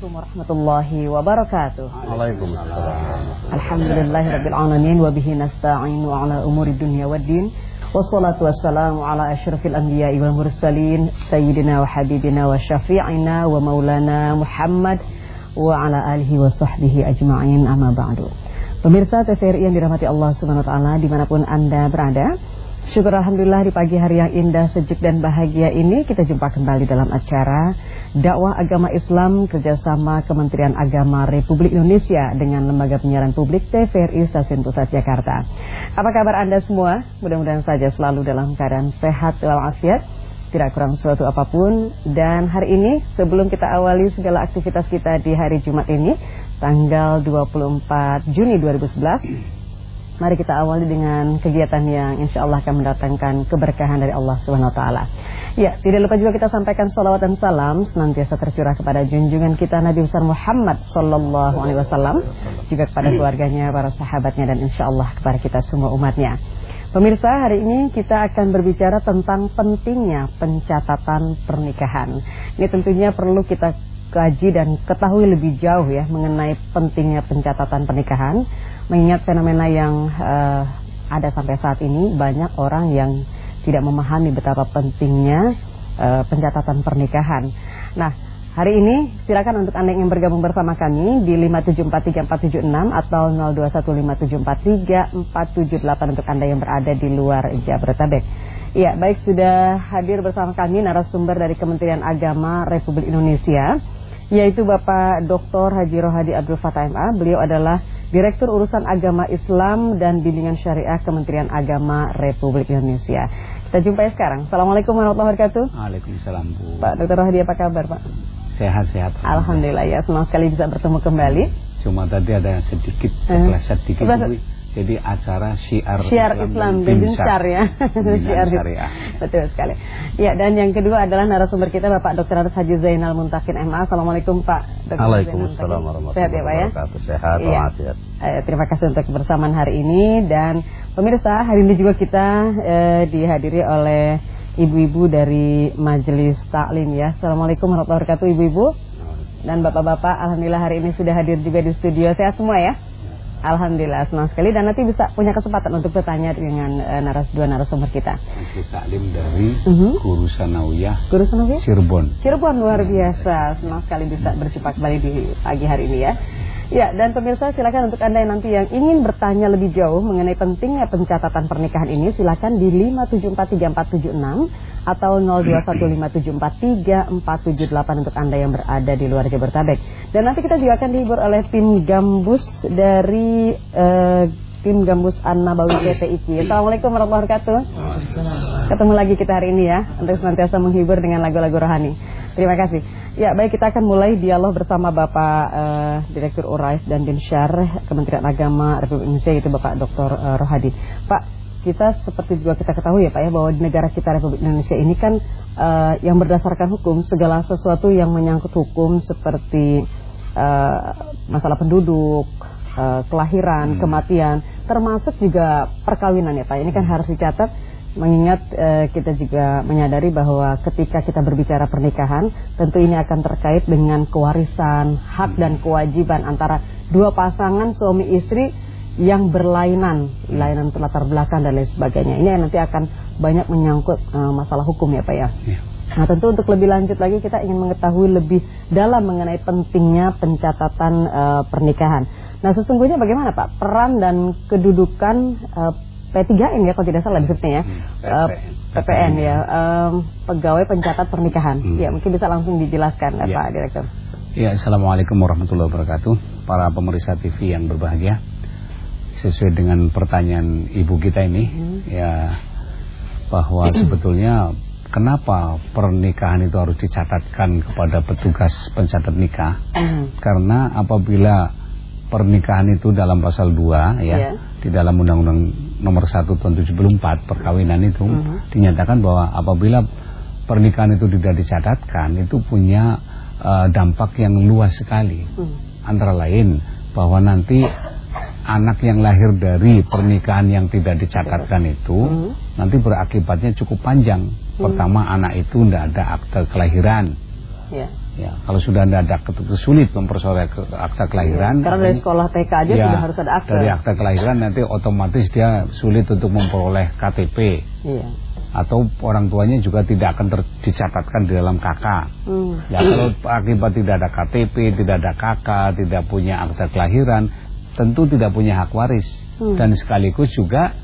Assalamualaikum warahmatullahi wabarakatuh. Waalaikumsalam. Alhamdulillahirabbil alamin wa bihi nasta'inu ala umuri dunya waddin. Wassalatu wassalamu ala asyrafil anbiya'i wal mursalin sayyidina wa habibina wa syafi'ina wa maulana Muhammad wa ala alihi wa sahbihi ajma'in amma ba'du. Pemirsa TVRI yang dirahmati Allah Subhanahu wa taala di mana pun Anda berada, Syukur Alhamdulillah di pagi hari yang indah, sejuk dan bahagia ini kita jumpa kembali dalam acara Dakwah Agama Islam kerjasama Kementerian Agama Republik Indonesia dengan Lembaga Penyiaran Publik TVRI Stasiun Pusat Jakarta. Apa kabar Anda semua? Mudah-mudahan saja selalu dalam keadaan sehat walafiat, tidak kurang suatu apa pun. Dan hari ini sebelum kita awali segala aktivitas kita di hari Jumat ini, tanggal 24 Juni 2011, Mari kita awali dengan kegiatan yang insya Allah akan mendatangkan keberkahan dari Allah Subhanahu Wa Taala. Ya, tidak lupa juga kita sampaikan salawat dan salam senantiasa tercurah kepada junjungan kita Nabi besar Muhammad Sallallahu Alaihi Wasallam, juga kepada keluarganya, para sahabatnya dan insya Allah kepada kita semua umatnya. Pemirsa, hari ini kita akan berbicara tentang pentingnya pencatatan pernikahan. Ini tentunya perlu kita kaji dan ketahui lebih jauh ya mengenai pentingnya pencatatan pernikahan mengingat fenomena yang uh, ada sampai saat ini banyak orang yang tidak memahami betapa pentingnya uh, pencatatan pernikahan. Nah, hari ini silakan untuk Anda yang bergabung bersama kami di 5743476 atau 0215743478 untuk Anda yang berada di luar Jabodetabek. Ya, baik sudah hadir bersama kami narasumber dari Kementerian Agama Republik Indonesia yaitu Bapak Dr. Haji Rohadi Abdul Fatah MA. Beliau adalah Direktur Urusan Agama Islam dan Bimbingan Syariah Kementerian Agama Republik Indonesia. Kita jumpai sekarang. Assalamualaikum warahmatullahi wabarakatuh. Waalaikumsalam Bu. Pak Dr. Rohadi apa kabar Pak? Sehat-sehat. Alhamdulillah ya, senang sekali bisa bertemu kembali. Cuma tadi ada sedikit, uh, sedikit Bu. Jadi acara syiar, syiar Islam, Islam Binsar ya. syiar syariah. Betul sekali. Ya, dan yang kedua adalah narasumber kita Bapak Dr. Haji Zainal Muntakin MA. Assalamualaikum Pak Dr. Waalaikumsalam warahmatullahi Sehat ya Pak ya? Sehat, ya. Eh, terima kasih untuk kebersamaan hari ini dan pemirsa, hari ini juga kita eh, dihadiri oleh ibu-ibu dari Majelis Taklim ya. Assalamualaikum warahmatullahi wabarakatuh Ibu-ibu. Dan Bapak-bapak, alhamdulillah hari ini sudah hadir juga di studio. Sehat semua ya? Alhamdulillah senang sekali dan nanti bisa punya kesempatan untuk bertanya dengan uh, naras dua narasumber kita. Masih Salim dari uh -huh. Guru Sanawiyah. Guru Sanawiyah? Cirebon. Cirebon luar biasa. Senang sekali bisa berjumpa kembali di pagi hari ini ya. Ya, dan pemirsa silakan untuk Anda yang nanti yang ingin bertanya lebih jauh mengenai pentingnya pencatatan pernikahan ini silakan di 5743476 atau 0215743478 untuk Anda yang berada di luar Jabodetabek. Dan nanti kita juga akan dihibur oleh tim Gambus dari uh, tim Gambus An-Nabawi PTIQ. Assalamualaikum warahmatullahi wabarakatuh. Ketemu lagi kita hari ini ya untuk senantiasa menghibur dengan lagu-lagu rohani. Terima kasih. Ya, baik kita akan mulai dialog bersama Bapak uh, Direktur Urais dan Dinsyar Kementerian Agama Republik Indonesia yaitu Bapak Dr. Uh, Rohadi. Pak, kita seperti juga kita ketahui ya Pak ya bahwa di negara kita Republik Indonesia ini kan uh, yang berdasarkan hukum segala sesuatu yang menyangkut hukum seperti uh, masalah penduduk, uh, kelahiran, hmm. kematian, termasuk juga perkawinan ya Pak. Ini kan harus dicatat mengingat eh, kita juga menyadari bahwa ketika kita berbicara pernikahan tentu ini akan terkait dengan kewarisan hak dan kewajiban antara dua pasangan suami istri yang berlainan lainan latar belakang dan lain sebagainya ini nanti akan banyak menyangkut eh, masalah hukum ya pak ya. ya. Nah tentu untuk lebih lanjut lagi kita ingin mengetahui lebih dalam mengenai pentingnya pencatatan uh, pernikahan. Nah sesungguhnya bagaimana Pak peran dan kedudukan uh, P3N ya kalau tidak salah disebutnya ya. Hmm, uh, eh, PPN ya, um, pegawai pencatat pernikahan. Hmm. Ya, mungkin bisa langsung dijelaskan ya. Pak Direktur. Ya, Assalamualaikum warahmatullahi wabarakatuh. Para pemeriksa TV yang berbahagia. Sesuai dengan pertanyaan ibu kita ini, hmm. ya bahwa sebetulnya kenapa pernikahan itu harus dicatatkan kepada petugas pencatat nikah? Hmm. Karena apabila pernikahan itu dalam pasal 2 ya yeah. di dalam undang-undang nomor 1 tahun 74 perkawinan itu uh -huh. dinyatakan bahwa apabila pernikahan itu tidak dicatatkan itu punya uh, dampak yang luas sekali. -huh. Antara lain bahwa nanti anak yang lahir dari pernikahan yang tidak dicatatkan itu -huh. nanti berakibatnya cukup panjang. -huh. Pertama anak itu tidak ada akte kelahiran. Yeah Ya, kalau sudah ada sulit memperoleh akta kelahiran. Ya, sekarang dari sekolah TK aja ya, sudah harus ada akta. Dari akta kelahiran nanti otomatis dia sulit untuk memperoleh KTP. Iya. Atau orang tuanya juga tidak akan dicatatkan di dalam KK. Hmm. Ya kalau akibat tidak ada KTP, tidak ada KK, tidak punya akta kelahiran, tentu tidak punya hak waris hmm. dan sekaligus juga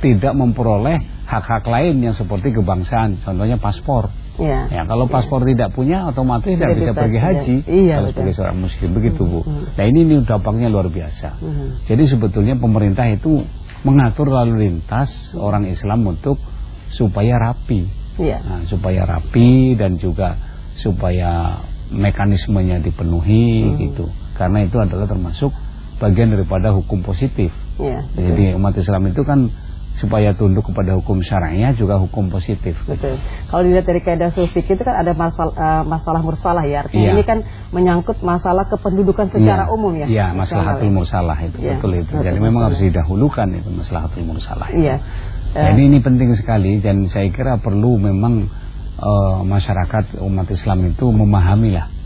tidak memperoleh hak-hak lain yang seperti kebangsaan, contohnya paspor. Ya. ya kalau paspor ya. tidak punya otomatis tidak bisa pergi haji iya, kalau betul. sebagai seorang muslim begitu Bu. Hmm. Nah ini ini dampaknya luar biasa. Hmm. Jadi sebetulnya pemerintah itu mengatur lalu lintas orang Islam untuk supaya rapi. Ya. Nah, supaya rapi dan juga supaya mekanismenya dipenuhi hmm. gitu. Karena itu adalah termasuk bagian daripada hukum positif. Ya, Jadi umat Islam itu kan supaya tunduk kepada hukum syara'iyah juga hukum positif. Betul. Kalau dilihat dari kaidah sulfik itu kan ada masalah uh, masalah mursalah ya. Artinya iya. ini kan menyangkut masalah kependudukan secara iya. umum ya. Iya, maslahatul mursalah itu iya. betul itu. Jadi betul, memang harus didahulukan itu maslahatul mursalah. Iya. Uh, Jadi ini penting sekali dan saya kira perlu memang uh, masyarakat umat Islam itu memahami lah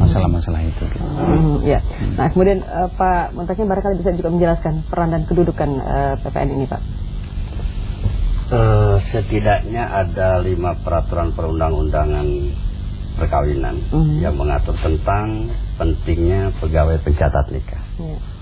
masalah-masalah itu. Gitu. Hmm, ya. Nah kemudian uh, Pak Muntakin barangkali bisa juga menjelaskan peran dan kedudukan uh, PPN ini Pak. Uh, setidaknya ada lima peraturan perundang-undangan perkawinan. -huh. yang mengatur tentang pentingnya pegawai pencatat nikah. Yeah.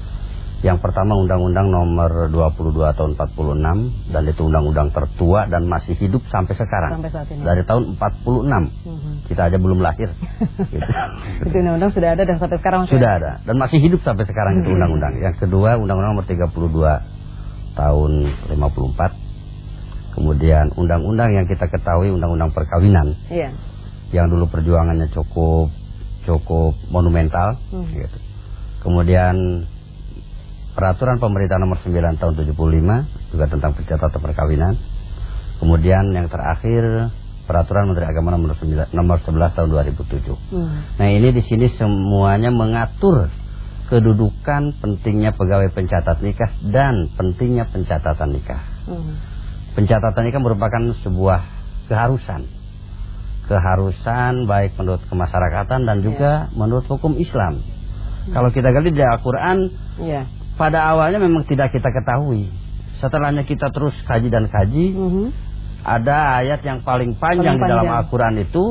Yang pertama Undang-Undang Nomor 22 Tahun 46 dan itu undang-undang tertua dan masih hidup sampai sekarang. Sampai saat ini. Dari tahun 46. Uh -huh. Kita aja belum lahir. gitu. Itu undang-undang sudah ada dan sampai sekarang Sudah ada dan masih hidup sampai sekarang itu undang-undang. Yang kedua Undang-Undang Nomor 32 Tahun 54 Kemudian undang-undang yang kita ketahui undang-undang perkawinan. Iya. Yang dulu perjuangannya cukup cukup monumental hmm. gitu. Kemudian peraturan pemerintah nomor 9 tahun 75 juga tentang pencatatan perkawinan. Kemudian yang terakhir peraturan Menteri Agama nomor 9, nomor 11 tahun 2007. Hmm. Nah, ini di sini semuanya mengatur kedudukan pentingnya pegawai pencatat nikah dan pentingnya pencatatan nikah. Hmm pencatatan ini kan merupakan sebuah keharusan. Keharusan baik menurut kemasyarakatan dan juga yeah. menurut hukum Islam. Hmm. Kalau kita gali di Al-Quran, yeah. Pada awalnya memang tidak kita ketahui. Setelahnya kita terus kaji dan kaji, mm -hmm. ada ayat yang paling panjang, paling panjang. di dalam Al-Quran itu,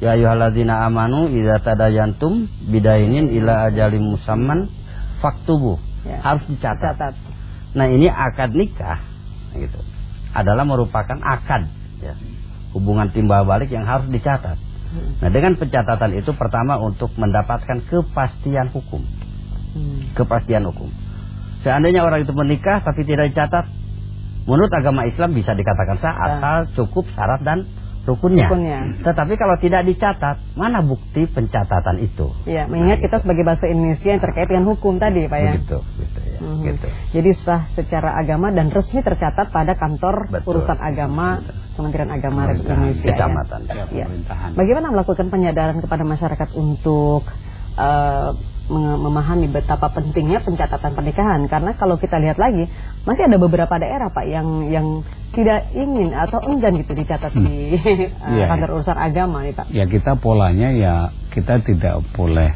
Ya ayuhalladzina amanu idza tadayantum bidainin ila ajalim musamman faktubu. Ya. Harus dicatat. Catat. Nah, ini akad nikah gitu adalah merupakan akad ya, hubungan timbal balik yang harus dicatat. Nah dengan pencatatan itu pertama untuk mendapatkan kepastian hukum, hmm. kepastian hukum. Seandainya orang itu menikah tapi tidak dicatat, menurut agama Islam bisa dikatakan sah asal cukup syarat dan rukunnya. rukunnya. Tetapi kalau tidak dicatat, mana bukti pencatatan itu? Ya, mengingat nah, kita gitu. sebagai bahasa Indonesia yang terkait dengan hukum tadi, Pak ya. Begitu, gitu ya. Hmm. Gitu. Jadi sah secara agama dan resmi tercatat pada kantor Betul. urusan agama Betul. Kementerian Agama Republik Indonesia. Ya. Kecamatan. Ya. Ya. Bagaimana melakukan penyadaran kepada masyarakat untuk uh, memahami betapa pentingnya pencatatan pernikahan karena kalau kita lihat lagi masih ada beberapa daerah Pak yang yang tidak ingin atau enggan gitu dicatat hmm. di uh, ya, kantor urusan agama nih Pak. Ya kita polanya ya kita tidak boleh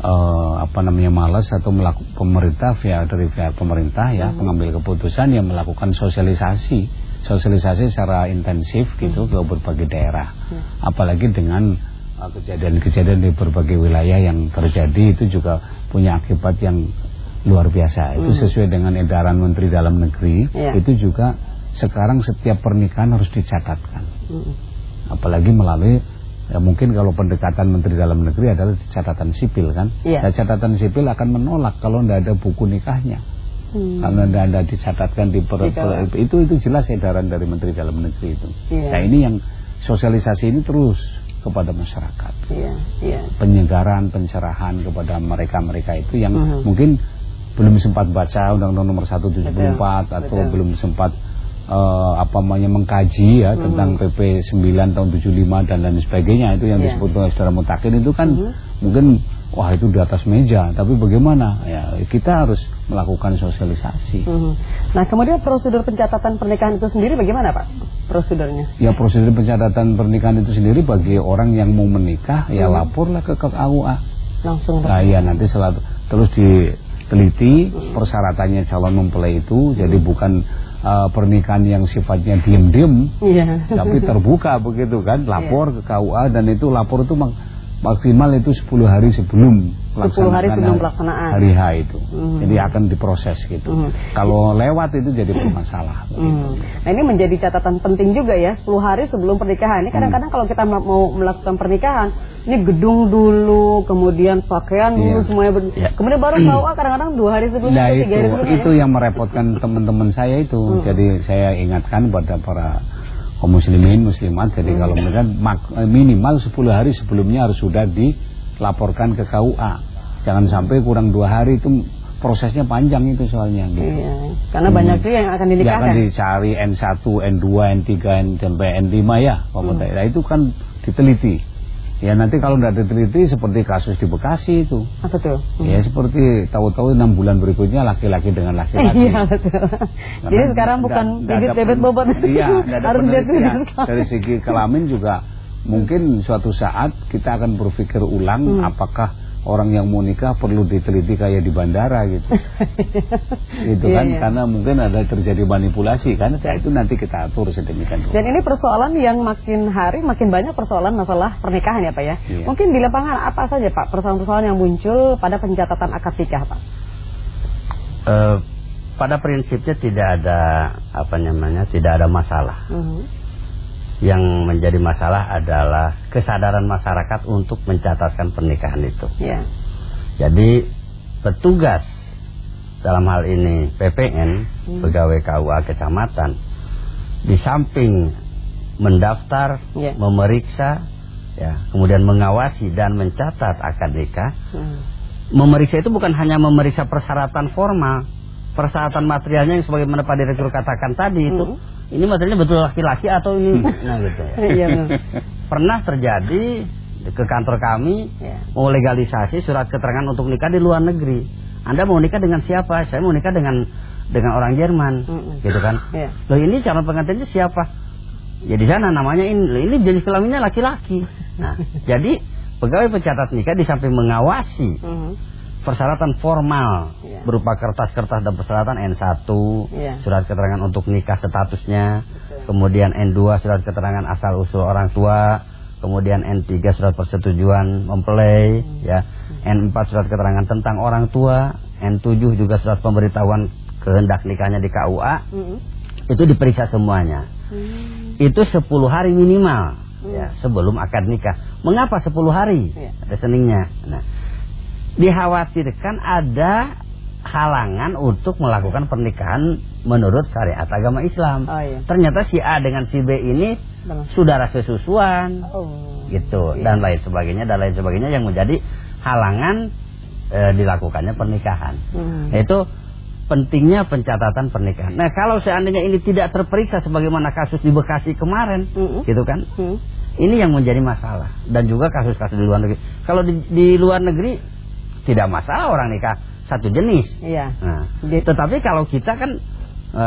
uh, apa namanya malas atau melakukan pemerintah via dari pihak pemerintah ya hmm. pengambil keputusan yang melakukan sosialisasi sosialisasi secara intensif gitu hmm. ke berbagai daerah. Hmm. Apalagi dengan kejadian-kejadian di berbagai wilayah yang terjadi itu juga punya akibat yang luar biasa. Itu hmm. sesuai dengan edaran Menteri Dalam Negeri. Ya. Itu juga sekarang setiap pernikahan harus dicatatkan. Hmm. Apalagi melalui ya mungkin kalau pendekatan Menteri Dalam Negeri adalah catatan sipil kan. Ya. Dan catatan sipil akan menolak kalau tidak ada buku nikahnya. Hmm. Karena tidak ada dicatatkan di per, per, itu itu jelas edaran dari Menteri Dalam Negeri itu. Ya. Nah ini yang sosialisasi ini terus kepada masyarakat. Iya, iya. Penyegaran, pencerahan kepada mereka-mereka itu yang uh -huh. mungkin belum sempat baca Undang-Undang Nomor 174 betul, atau betul. belum sempat uh, apa namanya mengkaji ya uh -huh. tentang PP 9 tahun 75 dan lain sebagainya itu yang yeah. disebut oleh saudara Mutakin itu kan uh -huh. mungkin wah itu di atas meja. Tapi bagaimana? Ya kita harus melakukan sosialisasi. Hmm. Nah kemudian prosedur pencatatan pernikahan itu sendiri bagaimana Pak? Prosedurnya? Ya prosedur pencatatan pernikahan itu sendiri bagi orang yang mau menikah ya hmm. laporlah ke KUA. Langsung. Nah ya nanti setelah terus diteliti hmm. persyaratannya calon mempelai itu. Jadi hmm. bukan uh, pernikahan yang sifatnya diem-diem, yeah. tapi terbuka begitu kan, lapor yeah. ke KUA dan itu lapor itu maksimal itu 10 hari sebelum 10 hari sebelum pelaksanaan hari H itu hmm. jadi akan diproses gitu hmm. kalau lewat itu jadi bermasalah hmm. nah ini menjadi catatan penting juga ya 10 hari sebelum pernikahan ini kadang-kadang hmm. kalau kita mau melakukan pernikahan ini gedung dulu kemudian pakaian dulu yeah. semuanya yeah. kemudian baru KUA kadang-kadang dua hari sebelum nah, itu, hari sebelumnya itu ya? yang merepotkan teman-teman saya itu hmm. jadi saya ingatkan pada para kaum muslimin muslimat jadi hmm. kalau mereka eh, minimal 10 hari sebelumnya harus sudah dilaporkan ke KUA jangan sampai kurang dua hari itu prosesnya panjang itu soalnya gitu. Iya, karena hmm. banyak juga yang akan dinikahkan. Ya akan dicari N1, N2, N3, N sampai N5 ya, hmm. Nah, itu kan diteliti. Ya nanti kalau tidak diteliti seperti kasus di Bekasi itu. Apa tuh? Hmm. Ya seperti tahu-tahu enam bulan berikutnya laki-laki dengan laki-laki. Iya betul. Jadi sekarang bukan bibit bebet bobot. Iya, harus lihat ya. Dari segi kelamin juga mungkin suatu saat kita akan berpikir ulang hmm. apakah orang yang mau nikah perlu diteliti kayak di bandara gitu. gitu kan iya, iya. karena mungkin ada terjadi manipulasi kan. Nah, itu nanti kita atur sedemikian rupa. Dan ini persoalan yang makin hari makin banyak persoalan masalah pernikahan ya Pak ya. Iya. Mungkin di lapangan apa saja Pak persoalan-persoalan yang muncul pada pencatatan akad nikah Pak? Uh, pada prinsipnya tidak ada apa namanya tidak ada masalah. Uh mhm. -huh yang menjadi masalah adalah kesadaran masyarakat untuk mencatatkan pernikahan itu. Yeah. Jadi petugas dalam hal ini PPN, hmm. pegawai KUA kecamatan, di samping mendaftar, yeah. memeriksa, ya, kemudian mengawasi dan mencatat akad nikah. Hmm. Memeriksa itu bukan hanya memeriksa persyaratan formal, persyaratan materialnya yang sebagaimana Pak Direktur katakan tadi hmm. Ini materialnya betul laki-laki atau ini hmm. nah gitu ya. Iya, Pernah terjadi ke kantor kami ya. mau legalisasi surat keterangan untuk nikah di luar negeri. Anda mau nikah dengan siapa? Saya mau nikah dengan dengan orang Jerman, mm gitu kan? Ya. Loh ini calon pengantinnya siapa? Ya di sana namanya ini, ini jenis kelaminnya laki-laki. Nah, jadi pegawai pencatat nikah di samping mengawasi mm -hmm persyaratan formal yeah. berupa kertas-kertas dan persyaratan N1, yeah. surat keterangan untuk nikah statusnya, Betul. kemudian N2 surat keterangan asal usul orang tua, kemudian N3 surat persetujuan mempelai, hmm. ya, N4 surat keterangan tentang orang tua, N7 juga surat pemberitahuan kehendak nikahnya di KUA, hmm. itu diperiksa semuanya. Hmm. Itu 10 hari minimal, hmm. ya, sebelum akad nikah. Mengapa 10 hari? Yeah. Ada seningnya. Nah, dikhawatirkan ada halangan untuk melakukan pernikahan menurut syariat agama Islam. Oh, iya. Ternyata si A dengan si B ini Benar. saudara sesusuan, oh, gitu iya. dan lain sebagainya dan lain sebagainya yang menjadi halangan e, dilakukannya pernikahan. Hmm. Itu pentingnya pencatatan pernikahan. Nah kalau seandainya ini tidak terperiksa sebagaimana kasus di Bekasi kemarin, hmm. gitu kan? Hmm. Ini yang menjadi masalah dan juga kasus-kasus di luar negeri. Kalau di, di luar negeri tidak masalah orang nikah satu jenis. Iya. Nah, tetapi kalau kita kan e,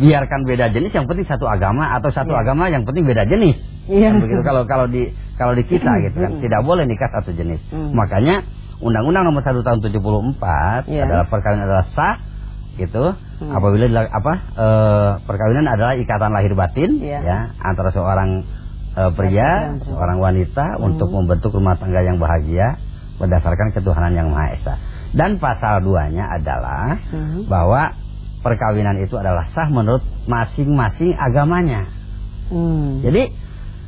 biarkan beda jenis yang penting satu agama atau satu iya. agama yang penting beda jenis. Iya. Kan begitu kalau kalau di kalau di kita gitu kan tidak boleh nikah satu jenis. Hmm. Makanya Undang-Undang Nomor 1 Tahun 74 iya. adalah perkawinan adalah sah gitu hmm. apabila apa e, perkawinan adalah ikatan lahir batin iya. ya antara seorang e, pria seorang wanita hmm. untuk membentuk rumah tangga yang bahagia berdasarkan ketuhanan yang Maha Esa. Dan pasal 2-nya adalah hmm. bahwa perkawinan itu adalah sah menurut masing-masing agamanya. Hmm. Jadi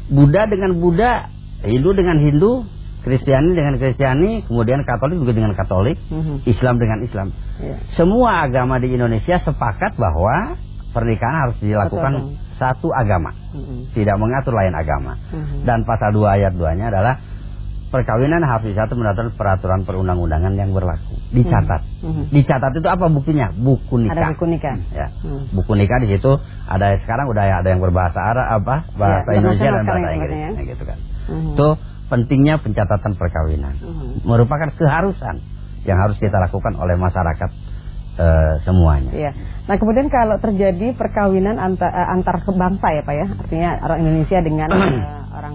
Buddha dengan Buddha, Hindu dengan Hindu, Kristiani dengan Kristiani, kemudian Katolik juga dengan Katolik, hmm. Islam dengan Islam. Yeah. Semua agama di Indonesia sepakat bahwa pernikahan harus dilakukan satu agama, hmm. tidak mengatur lain agama. Hmm. Dan pasal 2 ayat 2-nya adalah perkawinan harus dicatat mendapat peraturan perundang-undangan yang berlaku. Dicatat. Hmm. Hmm. Dicatat itu apa buktinya? Buku nikah. Ada buku nikah. Ya. Hmm. Buku nikah di situ ada sekarang udah ada yang berbahasa Arab apa bahasa ya, Indonesia dan bahasa Inggris. Ya. Nah, gitu kan. Hmm. Itu pentingnya pencatatan perkawinan. Hmm. Merupakan keharusan yang harus kita lakukan oleh masyarakat uh, semuanya. Iya. Nah kemudian kalau terjadi perkawinan antar, uh, antar bangsa ya Pak ya, artinya orang Indonesia dengan uh, orang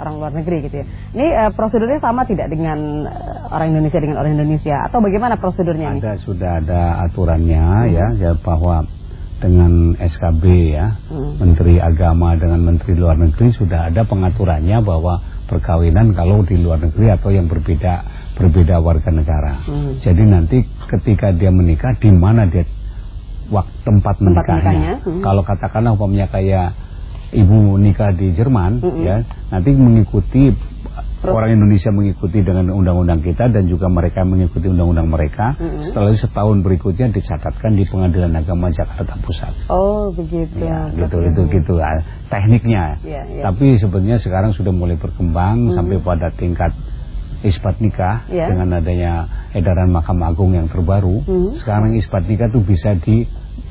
orang luar negeri gitu ya. Ini uh, prosedurnya sama tidak dengan uh, orang Indonesia dengan orang Indonesia atau bagaimana prosedurnya? Ada ini? sudah ada aturannya hmm. ya, ya bahwa dengan SKB ya, hmm. Menteri Agama dengan Menteri Luar Negeri sudah ada pengaturannya bahwa perkawinan kalau di luar negeri atau yang berbeda berbeda warga negara. Hmm. Jadi nanti ketika dia menikah di mana dia waktu tempat, tempat menikahnya. Hmm. Kalau katakanlah umpamanya kayak ibu nikah di Jerman hmm. ya, nanti mengikuti orang Indonesia mengikuti dengan undang-undang kita dan juga mereka mengikuti undang-undang mereka. Mm -hmm. Setelah itu setahun berikutnya dicatatkan di Pengadilan Agama Jakarta Pusat. Oh, begitu. Ya, gitu itu gitu ah, tekniknya. Yeah, yeah. Tapi sebenarnya sekarang sudah mulai berkembang mm -hmm. sampai pada tingkat isbat nikah yeah. dengan adanya edaran Mahkamah Agung yang terbaru. Mm -hmm. Sekarang isbat nikah itu bisa di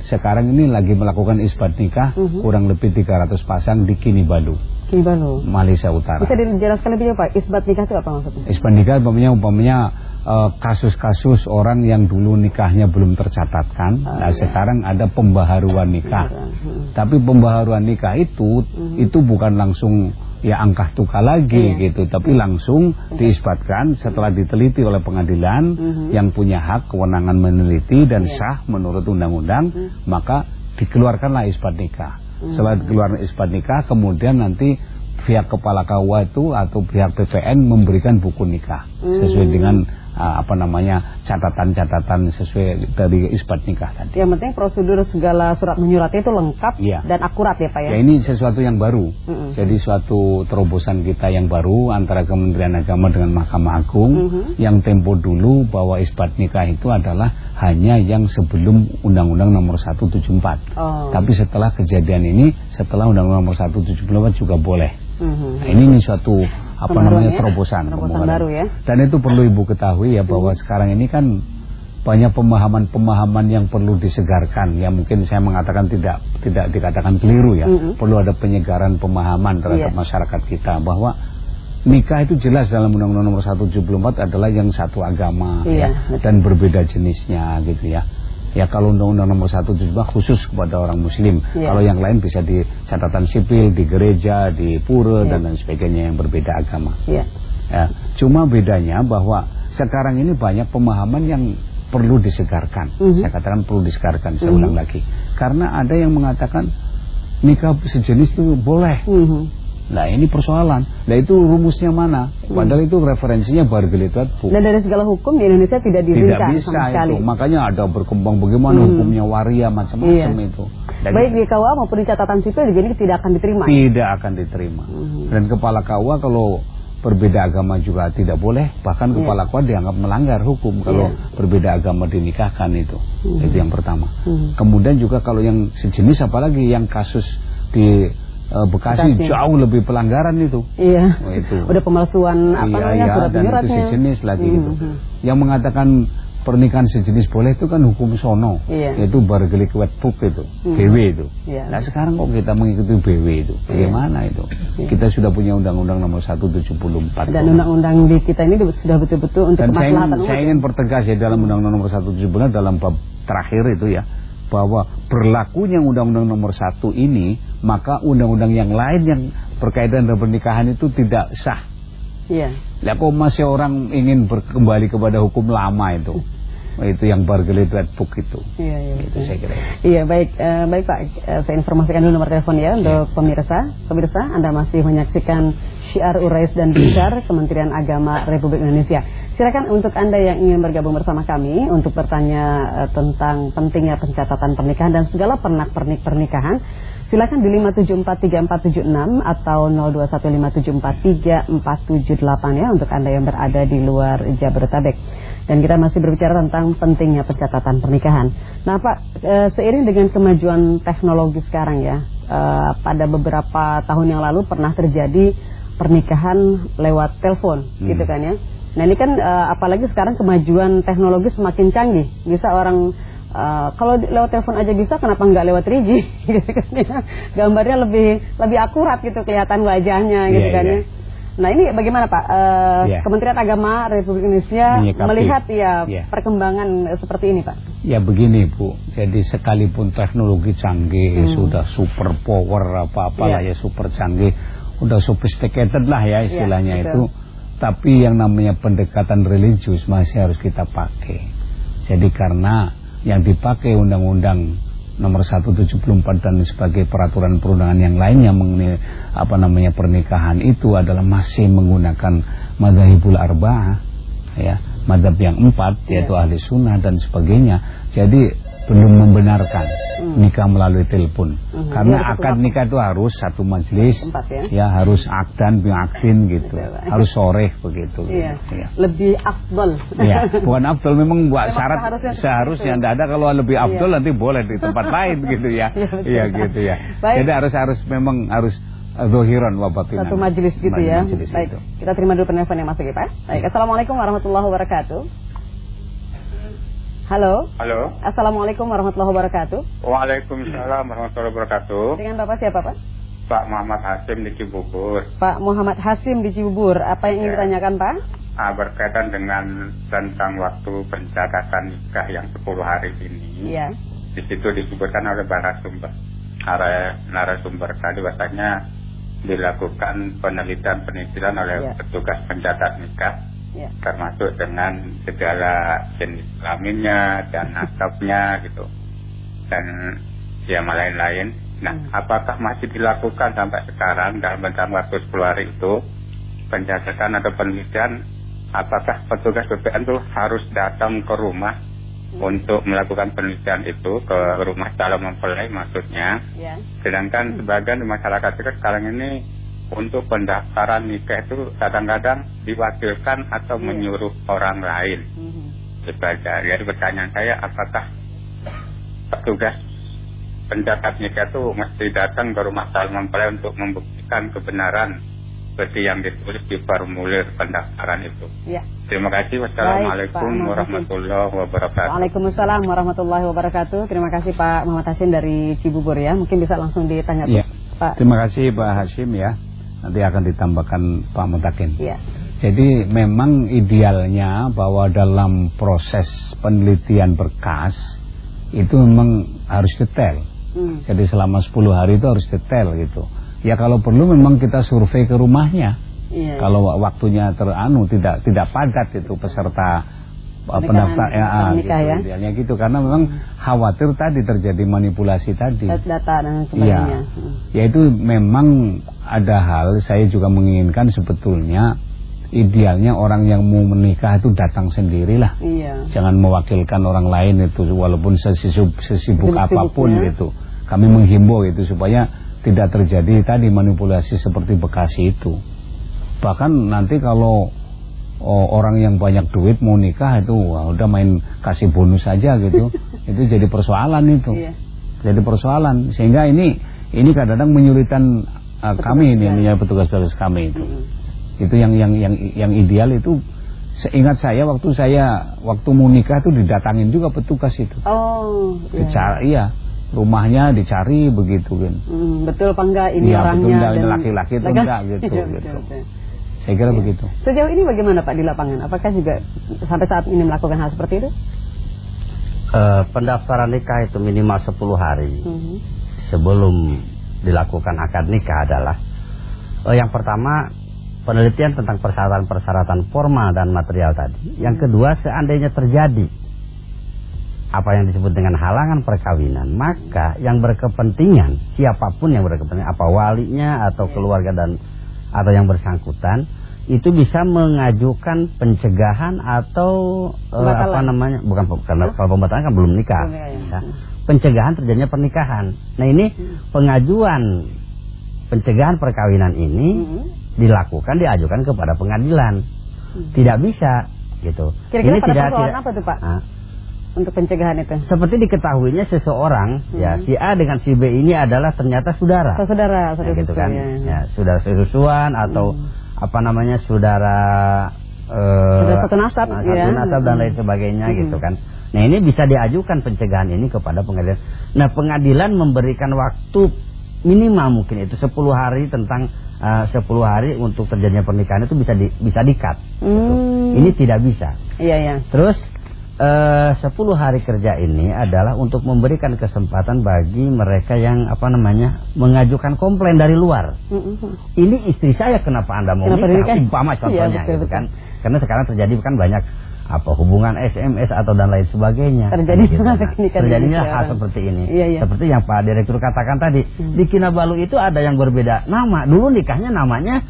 sekarang ini lagi melakukan isbat nikah mm -hmm. kurang lebih 300 pasang di Kini Balu. Kibano. Malaysia Utara. Bisa dijelaskan lebih Pak, isbat nikah itu apa maksudnya? Isbat nikah umpamanya umpamanya eh, kasus-kasus uh, orang yang dulu nikahnya belum tercatatkan, oh, nah iya. sekarang ada pembaharuan nikah. Hmm. Tapi pembaharuan nikah itu hmm. itu bukan langsung ya angka tukar lagi iya. gitu, tapi langsung iya. diisbatkan setelah diteliti oleh pengadilan hmm. yang punya hak kewenangan meneliti dan iya. sah menurut undang-undang, hmm. maka dikeluarkanlah isbat nikah. Setelah keluar isbat nikah, kemudian nanti pihak kepala KUA itu atau pihak PPN memberikan buku nikah sesuai dengan uh, apa namanya catatan-catatan sesuai dari isbat nikah tadi. Yang penting prosedur segala surat menyuratnya itu lengkap ya. dan akurat ya Pak ya. Ya ini sesuatu yang baru. Mm -hmm. Jadi suatu terobosan kita yang baru antara Kementerian Agama dengan Mahkamah Agung mm -hmm. yang tempo dulu bahwa isbat nikah itu adalah hanya yang sebelum Undang-Undang Nomor 174. Oh. Tapi setelah kejadian ini, setelah Undang-Undang Nomor 174 juga boleh. Mm -hmm. Nah, ini, ini suatu apa namanya ya? terobosan, terobosan baru ya. Dan itu perlu Ibu ketahui ya bahwa hmm. sekarang ini kan banyak pemahaman-pemahaman yang perlu disegarkan yang mungkin saya mengatakan tidak tidak dikatakan keliru ya. Hmm. Perlu ada penyegaran pemahaman terhadap yeah. masyarakat kita bahwa nikah itu jelas dalam Undang-Undang Nomor 174 adalah yang satu agama yeah, ya dan berbeda jenisnya gitu ya. Ya kalau undang-undang nomor 1 itu juga khusus kepada orang muslim. Ya. Kalau yang lain bisa di catatan sipil, di gereja, di pura ya. dan lain sebagainya yang berbeda agama. Ya. Ya. Cuma bedanya bahwa sekarang ini banyak pemahaman yang perlu disegarkan. Uh mhm. -huh. Saya katakan perlu disegarkan, saya uh mhm. -huh. ulang lagi. Karena ada yang mengatakan nikah sejenis itu boleh. Uh mhm. -huh. Nah ini persoalan. Nah itu rumusnya mana? Padahal itu referensinya Bargelit Buku. Dan dari segala hukum di Indonesia tidak dirinkan Tidak bisa sama sekali. itu. Makanya ada berkembang bagaimana hmm. hukumnya waria macam-macam iya. itu. Dan Baik di KUA maupun di catatan sipil ini tidak akan diterima. Tidak akan diterima. Hmm. Dan kepala KUA kalau berbeda agama juga tidak boleh bahkan yeah. kepala KUA dianggap melanggar hukum kalau yeah. berbeda agama dinikahkan itu hmm. itu yang pertama hmm. kemudian juga kalau yang sejenis apalagi yang kasus di Bekasi, Bekasi jauh lebih pelanggaran itu. Iya. Oh, itu. Udah pemalsuan apa iya, namanya iya, surat dan itu sejenis lagi mm -hmm. itu. Yang mengatakan pernikahan sejenis boleh itu kan hukum sono. Iya. Yaitu bargelik wetbook itu, mm. BW itu. Iya. Nah sekarang kok kita mengikuti BW itu? Iya. Bagaimana iya. itu? Iya. Kita sudah punya undang-undang nomor 174. Dan undang-undang di kita ini sudah betul-betul untuk Dan saya ingin, saya ingin pertegas ya dalam undang-undang nomor 174 dalam bab terakhir itu ya bahwa berlakunya undang-undang nomor satu ini maka undang-undang yang lain yang berkaitan dengan pernikahan itu tidak sah. Iya. Ya kok masih orang ingin kembali kepada hukum lama itu. Itu yang Bargelit Red Book itu. Iya, iya. Itu saya kira. Iya, baik uh, baik Pak, uh, saya informasikan dulu nomor telepon ya untuk ya. pemirsa. Pemirsa, Anda masih menyaksikan Syiar Urais dan Bicar Kementerian Agama Republik Indonesia. Silakan untuk Anda yang ingin bergabung bersama kami untuk bertanya uh, tentang pentingnya pencatatan pernikahan dan segala pernak-pernik pernikahan. Silakan di 5743476 atau 0215743478 ya untuk Anda yang berada di luar Jabodetabek. Dan kita masih berbicara tentang pentingnya pencatatan pernikahan. Nah Pak, e, seiring dengan kemajuan teknologi sekarang ya, e, pada beberapa tahun yang lalu pernah terjadi pernikahan lewat telepon hmm. gitu kan ya. Nah ini kan uh, apalagi sekarang kemajuan teknologi semakin canggih. Bisa orang uh, kalau lewat telepon aja bisa, kenapa nggak lewat 3G? gitu kan ya. Gambarnya lebih lebih akurat gitu kelihatan wajahnya gitu yeah, kan yeah. ya. Nah ini bagaimana Pak? Uh, eh, yeah. Kementerian Agama Republik Indonesia Menyikapi. melihat ya yeah. perkembangan seperti ini Pak? Ya begini Bu, jadi sekalipun teknologi canggih hmm. sudah super power apa-apalah yeah. ya super canggih, udah sophisticated lah ya istilahnya yeah, itu, tapi yang namanya pendekatan religius masih harus kita pakai. Jadi karena yang dipakai undang-undang nomor 174 dan sebagai peraturan perundangan yang lainnya mengenai apa namanya pernikahan itu adalah masih menggunakan madhabul arba'ah ya madhab yang empat yaitu ya. ahli sunnah dan sebagainya jadi belum membenarkan hmm. nikah melalui telepon. Hmm. Karena ya, akad nikah itu harus satu majelis, ya? ya harus akdan biaktin gitu, ya, harus sore begitu. Iya. Ya. Lebih afdol. Ya, bukan afdol memang buat syarat seharusnya, seharusnya tidak ada kalau lebih iya. afdol ya. nanti boleh di tempat lain gitu ya. Iya, iya gitu ya. Baik. Jadi harus harus memang harus Zohiran wabatinan. Satu majelis gitu ya. Majelis Baik, itu. kita terima dulu penelpon yang masuk ya Pak. Baik, Assalamualaikum warahmatullahi wabarakatuh. Halo. Halo. Assalamualaikum warahmatullahi wabarakatuh. Waalaikumsalam warahmatullahi wabarakatuh. Dengan Bapak siapa Pak? Pak Muhammad Hasim di Cibubur. Pak Muhammad Hasim di Cibubur. Apa yang ingin ya. ditanyakan Pak? Ah, berkaitan dengan tentang waktu pencatatan nikah yang 10 hari ini. Iya. Di situ disebutkan oleh narasumber, narasumber tadi bahasanya dilakukan penelitian-penelitian oleh ya. petugas pencatat nikah ya. termasuk dengan segala jenis kelaminnya dan nasabnya gitu dan yang lain-lain. Nah, hmm. apakah masih dilakukan sampai sekarang dalam bentang waktu 10 hari itu pencatatan atau penelitian? Apakah petugas BPN itu harus datang ke rumah hmm. untuk melakukan penelitian itu ke rumah calon mempelai maksudnya? Ya. Sedangkan hmm. sebagian masyarakat kita sekarang ini untuk pendaftaran nikah itu kadang-kadang diwakilkan atau yeah. menyuruh orang lain mm-hmm. sebagai jadi pertanyaan saya apakah petugas pencatat nikah itu mesti datang ke rumah calon mempelai untuk membuktikan kebenaran seperti yang ditulis di formulir pendaftaran itu. Ya. Terima kasih. Wassalamualaikum Baik, warahmatullahi wabarakatuh. Waalaikumsalam warahmatullahi wabarakatuh. Terima kasih Pak Muhammad Hashim dari Cibubur ya. Mungkin bisa langsung ditanya ya. Pak. Terima kasih Pak Hashim ya nanti akan ditambahkan Pak Mutakin. Ya. Jadi memang idealnya bahwa dalam proses penelitian berkas itu memang harus detail. Hmm. Jadi selama 10 hari itu harus detail gitu. Ya kalau perlu memang kita survei ke rumahnya. Iya, kalau waktunya teranu tidak tidak padat itu peserta pendaftar ya, ah, gitu, ya. idealnya gitu karena memang khawatir tadi terjadi manipulasi tadi data dan sebagainya. Ya, ya itu memang ada hal saya juga menginginkan sebetulnya idealnya orang yang mau menikah itu datang sendirilah. Iya. Jangan mewakilkan orang lain itu walaupun sesibuk, sesibuk apa pun ya. itu. Kami menghimbau itu supaya tidak terjadi tadi manipulasi seperti Bekasi itu. Bahkan nanti kalau oh, orang yang banyak duit mau nikah itu wah, udah main kasih bonus saja gitu. Itu jadi persoalan itu. Iya. jadi persoalan. Sehingga ini ini kadang-kadang menyulitkan uh, kami ini yang petugas-petugas kami itu. -hmm. itu yang yang yang yang ideal itu seingat saya waktu saya waktu mau nikah itu didatangin juga petugas itu. Oh iya. Dicari, iya. Rumahnya dicari begitu kan. Mm, betul apa enggak? Ini ya, orangnya betul laki-laki itu enggak. gitu, iya, gitu. Saya kira ya. begitu. Sejauh ini bagaimana Pak di lapangan? Apakah juga sampai saat ini melakukan hal seperti itu? Uh, pendaftaran nikah itu minimal 10 hari uh mhm. -huh. sebelum dilakukan akad nikah adalah uh, yang pertama penelitian tentang persyaratan-persyaratan formal dan material tadi. Yang mhm. kedua seandainya terjadi apa yang disebut dengan halangan perkawinan, maka yang berkepentingan siapa pun yang berkepentingan apa walinya atau keluarga dan atau yang bersangkutan itu bisa mengajukan pencegahan atau uh, apa namanya bukan karena kalau pembatalan kan belum nikah ya. ya. pencegahan terjadinya pernikahan nah ini hmm. pengajuan pencegahan perkawinan ini hmm. dilakukan diajukan kepada pengadilan hmm. tidak bisa gitu kira-kira pada tidak, tidak apa tuh pak nah, untuk pencegahan itu? Seperti diketahuinya seseorang hmm. ya si A dengan si B ini adalah ternyata saudara. Oh, saudara, saudara ya, gitu kan. Ya, ya saudara sesusuan atau hmm. Apa namanya saudara uh, saudara satu nasab, nah, ya. nasab dan lain sebagainya hmm. gitu kan. Nah ini bisa diajukan pencegahan ini kepada pengadilan. Nah pengadilan memberikan waktu minimal mungkin itu 10 hari tentang uh, 10 hari untuk terjadinya pernikahan itu bisa di, bisa dikat. Hmm. Gitu. Ini tidak bisa. Iya ya. Terus uh, 10 hari kerja ini adalah untuk memberikan kesempatan bagi mereka yang apa namanya mengajukan komplain dari luar. Mm -hmm. Ini istri saya kenapa anda mau kenapa nikah? Umpama iya, contohnya ya, betul, gitu kan. Karena sekarang terjadi kan banyak apa hubungan SMS atau dan lain sebagainya. Terjadi gitu. Nah, terjadinya hal seperti ini. Iya, iya. Seperti yang Pak Direktur katakan tadi, hmm. di Kinabalu itu ada yang berbeda nama. Dulu nikahnya namanya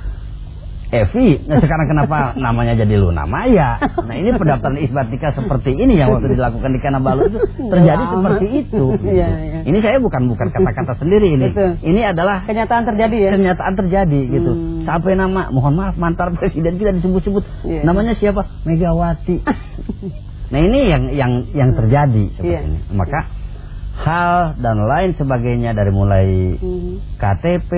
Evi, nah sekarang kenapa namanya jadi Luna Maya? Nah ini pendaftaran isbat nikah seperti ini yang waktu dilakukan di Kanabalu itu terjadi ya, seperti itu. Gitu. Ya, ya. Ini saya bukan bukan kata-kata sendiri ini. Itu. Ini adalah kenyataan terjadi ya. Kenyataan terjadi gitu. Hmm. Sampai nama, mohon maaf mantar presiden kita disebut-sebut. Ya. Namanya siapa? Megawati. nah ini yang yang yang terjadi seperti ya. ini. Maka hal dan lain sebagainya dari mulai hmm. KTP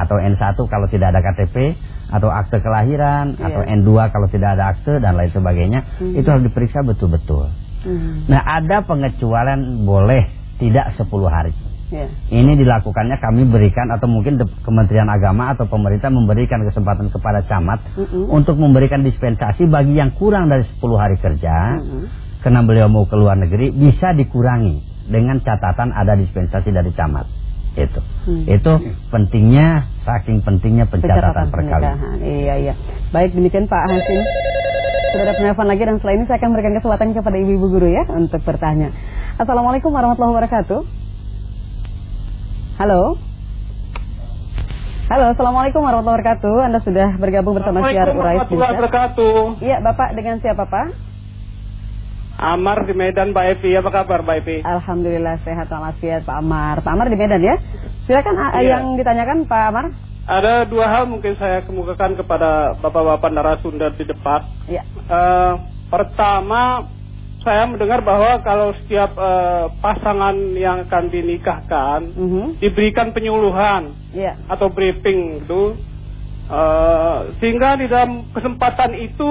atau N1 kalau tidak ada KTP atau akte kelahiran yeah. atau N2 kalau tidak ada akte dan lain sebagainya mm. itu harus diperiksa betul-betul. Mm. Nah, ada pengecualian boleh tidak 10 hari. Yeah. Ini dilakukannya kami berikan atau mungkin Kementerian Agama atau pemerintah memberikan kesempatan kepada camat mm -hmm. untuk memberikan dispensasi bagi yang kurang dari 10 hari kerja. Mm -hmm. Karena beliau mau ke luar negeri bisa dikurangi dengan catatan ada dispensasi dari camat itu. Hmm. itu pentingnya saking pentingnya pencatatan, pencatatan perkawinan iya iya. Baik demikian Pak Hasim. Sudah ada penelpon lagi dan setelah ini saya akan memberikan kesempatan kepada ibu-ibu guru ya untuk bertanya. Assalamualaikum warahmatullahi wabarakatuh. Halo? Halo, Assalamualaikum warahmatullahi wabarakatuh. Anda sudah bergabung bersama Siar Urais Warahmatullahi wabarakatuh. Iya, Bapak dengan siapa, Pak? Amar di Medan Pak Evi, apa kabar Pak Evi? Alhamdulillah sehat walafiat Pak Amar. Pak Amar di Medan ya? Silakan iya. yang ditanyakan Pak Amar. Ada dua hal mungkin saya kemukakan kepada bapak-bapak narasumber di depan. Iya. Uh, pertama, saya mendengar bahwa kalau setiap uh, pasangan yang akan dinikahkan uh mhm. -huh. diberikan penyuluhan yeah. atau briefing itu, uh, sehingga di dalam kesempatan itu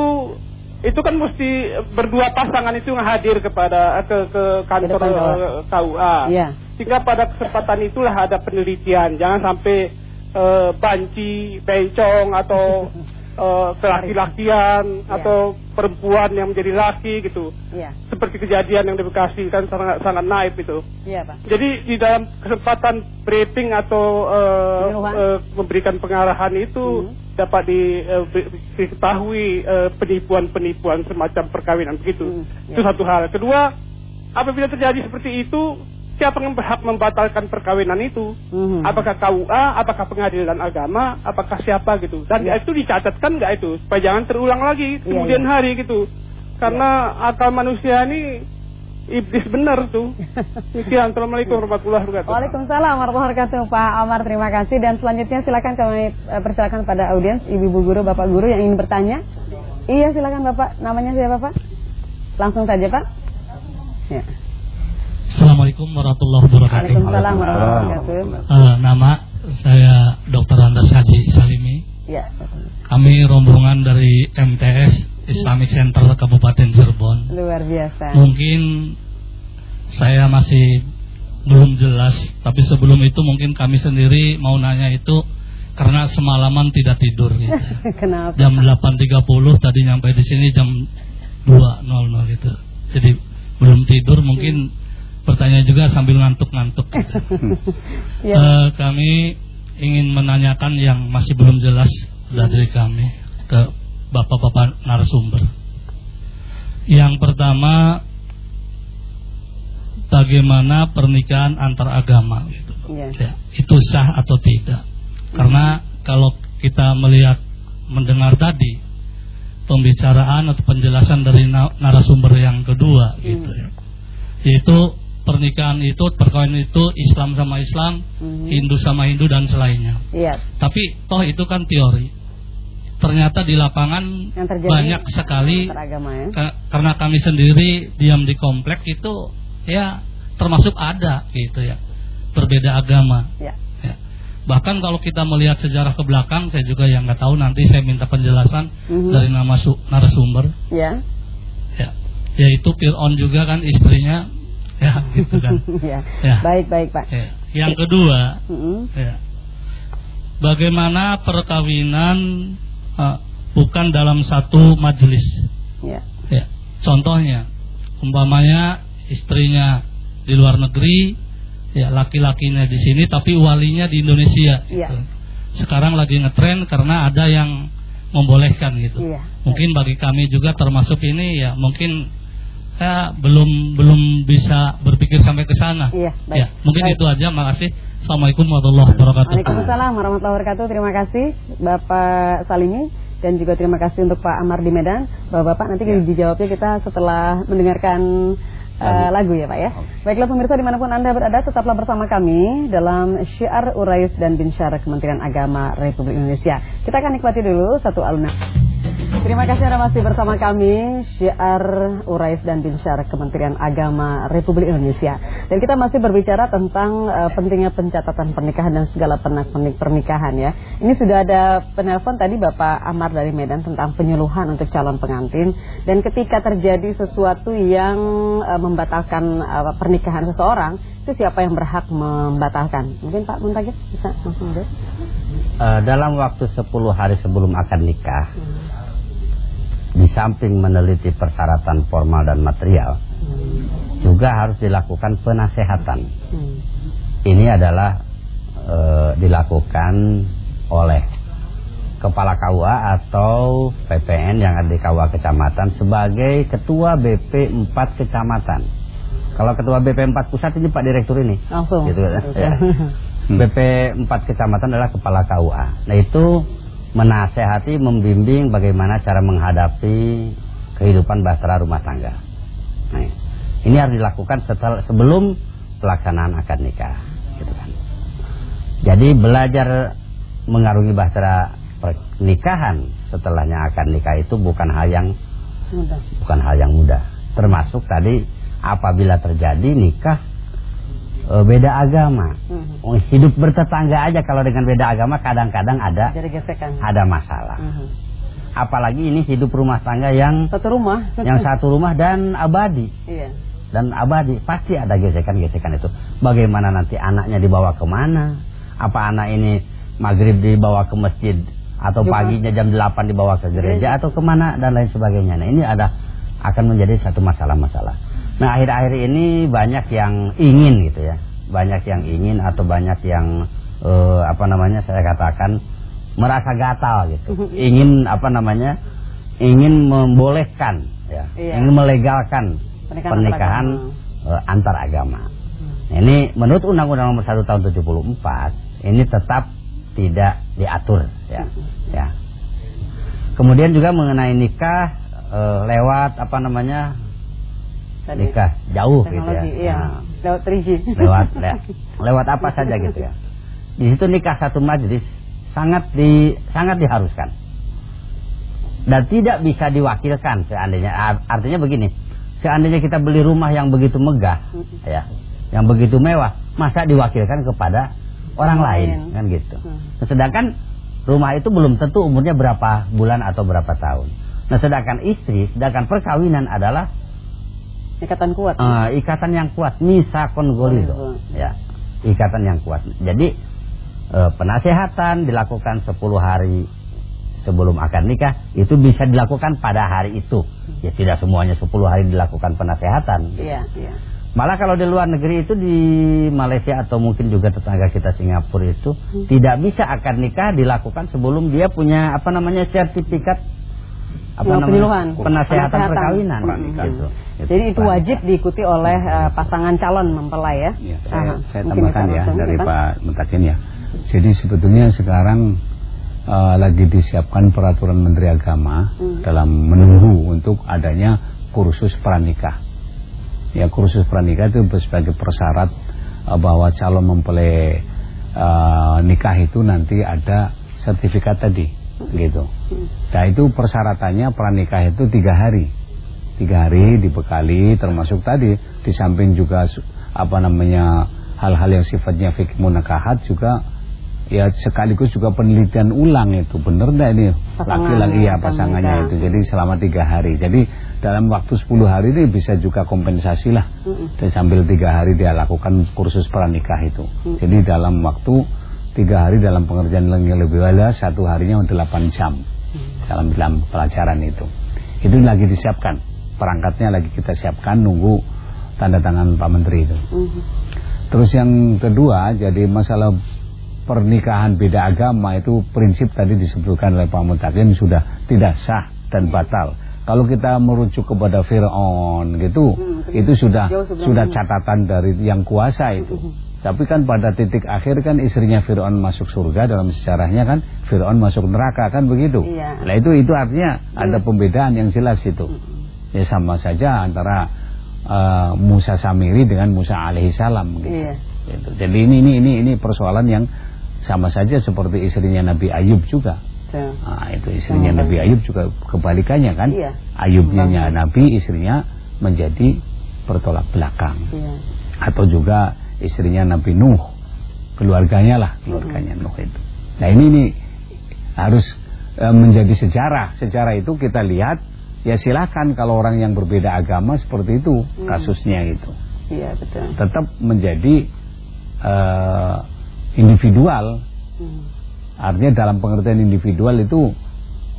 itu kan mesti berdua pasangan itu hadir kepada ke ke kantor KUA. Ya. Sehingga pada kesempatan itulah ada penelitian, jangan sampai uh, banci, bencong atau uh, kelaki-lakian ya. atau perempuan yang menjadi laki gitu. Ya. Seperti kejadian yang di Bekasi kan sangat sangat naik itu. Iya, Pak. Jadi di dalam kesempatan briefing atau uh, uh, memberikan pengarahan itu hmm dapat uh, diketahui uh, penipuan-penipuan semacam perkawinan begitu. Hmm, ya. Itu satu hal. Kedua, apabila terjadi seperti itu, siapa yang berhak membatalkan perkawinan itu? Hmm. Apakah KUA, apakah pengadilan agama, apakah siapa gitu? Dan ya. itu dicatatkan nggak itu supaya jangan terulang lagi iya, kemudian ya, ya. hari gitu. Karena ya. akal manusia ini iblis benar tuh. Sekian, Assalamualaikum warahmatullahi wabarakatuh. Waalaikumsalam warahmatullahi wabarakatuh Pak Amar, terima kasih. Dan selanjutnya silakan kami eh, persilakan pada audiens, ibu-ibu guru, bapak guru yang ingin bertanya. Iya silakan bapak, namanya siapa pak? Langsung saja pak. Ya. Assalamualaikum warahmatullahi wabarakatuh. Waalaikumsalam warahmatullahi wabarakatuh. Uh, nama saya Dr. Andas Haji Salimi. Ya. Kami rombongan dari MTS Islamic Center Kabupaten Cirebon. Luar biasa. Mungkin saya masih belum jelas, tapi sebelum itu mungkin kami sendiri mau nanya itu karena semalaman tidak tidur gitu. Kenapa? Jam 8.30 tadi nyampe di sini jam 2.00 gitu. Jadi belum tidur mungkin bertanya juga sambil ngantuk-ngantuk ya. uh, kami ingin menanyakan yang masih belum jelas dari kami ke bapak-bapak narasumber. Yang pertama bagaimana pernikahan antar agama gitu. Yeah. Ya, itu sah atau tidak. Karena kalau kita melihat mendengar tadi pembicaraan atau penjelasan dari narasumber yang kedua mm. gitu ya. Yaitu pernikahan itu perkawinan itu Islam sama Islam, mm. Hindu sama Hindu dan selainnya. Yeah. Tapi toh itu kan teori ternyata di lapangan banyak sekali ya? karena kami sendiri diam di komplek itu ya termasuk ada gitu ya berbeda agama ya. Ya. bahkan kalau kita melihat sejarah ke belakang saya juga yang nggak tahu nanti saya minta penjelasan mm -hmm. dari nama narasumber ya ya yaitu Fir'aun juga kan istrinya ya gitu kan ya. ya baik baik pak ya. yang kedua -hmm. ya bagaimana perkawinan uh, bukan dalam satu majelis. Ya. ya. Contohnya, umpamanya istrinya di luar negeri, ya laki-lakinya di sini, tapi walinya di Indonesia. Ya. Gitu. Sekarang lagi ngetren karena ada yang membolehkan gitu. Ya. Mungkin bagi kami juga termasuk ini ya mungkin saya belum belum bisa berpikir sampai ke sana. Iya, baik. Ya, mungkin baik. itu aja. Makasih. Assalamualaikum warahmatullahi wabarakatuh. Waalaikumsalam warahmatullahi wabarakatuh. Terima kasih Bapak Salimi dan juga terima kasih untuk Pak Amar di Medan. Bapak-bapak nanti ya. dijawabnya kita setelah mendengarkan uh, lagu ya Pak ya. Baiklah pemirsa di mana pun Anda berada tetaplah bersama kami dalam Syiar Urayus dan Binsyar Kementerian Agama Republik Indonesia. Kita akan nikmati dulu satu alunan. Terima kasih Anda masih bersama kami Syiar Urais dan Binsyar Kementerian Agama Republik Indonesia. Dan kita masih berbicara tentang uh, pentingnya pencatatan pernikahan dan segala penak-penik pernikahan ya. Ini sudah ada penelpon tadi Bapak Amar dari Medan tentang penyuluhan untuk calon pengantin. Dan ketika terjadi sesuatu yang uh, membatalkan uh, pernikahan seseorang Itu siapa yang berhak membatalkan? Mungkin Pak Muntagir bisa langsung dulu uh, Dalam waktu 10 hari sebelum akan nikah hmm di samping meneliti persyaratan formal dan material hmm. juga harus dilakukan penasehatan. Hmm. ini adalah e, dilakukan oleh kepala KUA atau PPN yang ada di KUA kecamatan sebagai ketua BP 4 kecamatan. Kalau ketua BP 4 pusat ini Pak Direktur ini. Langsung. Gitu, ya. BP 4 kecamatan adalah kepala KUA nah itu menasehati, membimbing bagaimana cara menghadapi kehidupan bahtera rumah tangga. Nah, ini harus dilakukan setelah sebelum pelaksanaan akad nikah, gitu kan. Jadi belajar mengarungi bahtera pernikahan setelahnya akad nikah itu bukan hal yang mudah. bukan hal yang mudah. Termasuk tadi apabila terjadi nikah uh, beda agama. Mm -hmm. Hidup bertetangga aja kalau dengan beda agama kadang-kadang ada ada masalah. Mm -hmm. Apalagi ini hidup rumah tangga yang satu rumah, yang satu rumah dan abadi. Iya. Dan abadi pasti ada gesekan-gesekan itu. Bagaimana nanti anaknya dibawa ke mana? Apa anak ini maghrib dibawa ke masjid atau Jumat. paginya jam 8 dibawa ke gereja atau ke mana dan lain sebagainya. Nah ini ada akan menjadi satu masalah-masalah. Nah akhir-akhir ini banyak yang ingin gitu ya, banyak yang ingin atau banyak yang uh, apa namanya saya katakan merasa gatal gitu, ingin apa namanya, ingin membolehkan ya, iya. ingin melegalkan pernikahan, pernikahan uh, antar agama. Hmm. Ini menurut Undang-Undang Nomor 1 Tahun 74 ini tetap tidak diatur ya, hmm. ya. Kemudian juga mengenai nikah uh, lewat apa namanya Tadi. nikah jauh gitu ya. Iya. Nah, lewat 3G. Lewat le, lewat apa saja gitu ya. Di situ nikah satu majlis sangat di sangat diharuskan. Dan tidak bisa diwakilkan seandainya artinya begini. Seandainya kita beli rumah yang begitu megah ya, yang begitu mewah, masa diwakilkan kepada orang lain, lain kan gitu. Hmm. Sedangkan rumah itu belum tentu umurnya berapa bulan atau berapa tahun. Nah, sedangkan istri, sedangkan perkawinan adalah Ikatan kuat. Uh, ikatan yang kuat, misakon golido. Ya, ikatan yang kuat. Jadi uh, penasehatan dilakukan 10 hari sebelum akan nikah itu bisa dilakukan pada hari itu. Ya tidak semuanya 10 hari dilakukan penasehatan. Iya, iya. Malah kalau di luar negeri itu di Malaysia atau mungkin juga tetangga kita Singapura itu hmm. tidak bisa akad nikah dilakukan sebelum dia punya apa namanya sertifikat apa namanya penasehatan perkawinan gitu. Jadi itu wajib diikuti oleh uh, pasangan calon mempelai ya. ya saya, saya tambahkan ya dari Pak Mutakin ya. Jadi sebetulnya sekarang uh, lagi disiapkan peraturan Menteri Agama hmm. dalam menunggu untuk adanya kursus pranikah. Ya kursus pranikah itu sebagai persyarat uh, bahwa calon mempelai uh, nikah itu nanti ada sertifikat tadi gitu. Nah itu persyaratannya pranikah itu tiga hari, tiga hari dibekali termasuk tadi di samping juga apa namanya hal-hal yang sifatnya fikih munakahat juga ya sekaligus juga penelitian ulang itu. Benar enggak ini? Laki-laki ya pasangannya itu. Jadi selama tiga hari. Jadi dalam waktu 10 hari ini bisa juga kompensasi lah. Mm -mm. dan sambil tiga hari dia lakukan kursus pranikah itu. Mm -mm. jadi dalam waktu tiga hari dalam pengerjaan yang lebih wala satu harinya delapan jam dalam dalam pelajaran itu. Itu lagi disiapkan. Perangkatnya lagi kita siapkan nunggu tanda tangan Pak Menteri itu. Terus yang kedua jadi masalah pernikahan beda agama itu prinsip tadi disebutkan oleh Pak Mutakin sudah tidak sah dan batal. Kalau kita merujuk kepada Fir'aun gitu hmm, itu sudah sudah catatan dari yang kuasa itu. Hmm. Tapi kan pada titik akhir kan istrinya Fir'aun masuk surga dalam sejarahnya kan Fir'aun masuk neraka kan begitu iya. nah itu itu artinya hmm. ada pembedaan yang jelas itu ya sama saja antara uh, Musa Samiri dengan Musa alaihissalam gitu. Iya. gitu. jadi ini ini ini ini persoalan yang sama saja seperti istrinya Nabi Ayub juga Nah, itu istrinya Nabi Ayub juga kebalikannya kan. Iya. Ayubnya Nabi, istrinya menjadi bertolak belakang. Iya. Atau juga istrinya Nabi Nuh, keluarganya lah, keluarganya Nuh itu. Nah, ini ini harus e, menjadi sejarah. Sejarah itu kita lihat ya silakan kalau orang yang berbeda agama seperti itu hmm. kasusnya itu. Iya, betul. Tetap menjadi uh, individual. Hmm Artinya dalam pengertian individual itu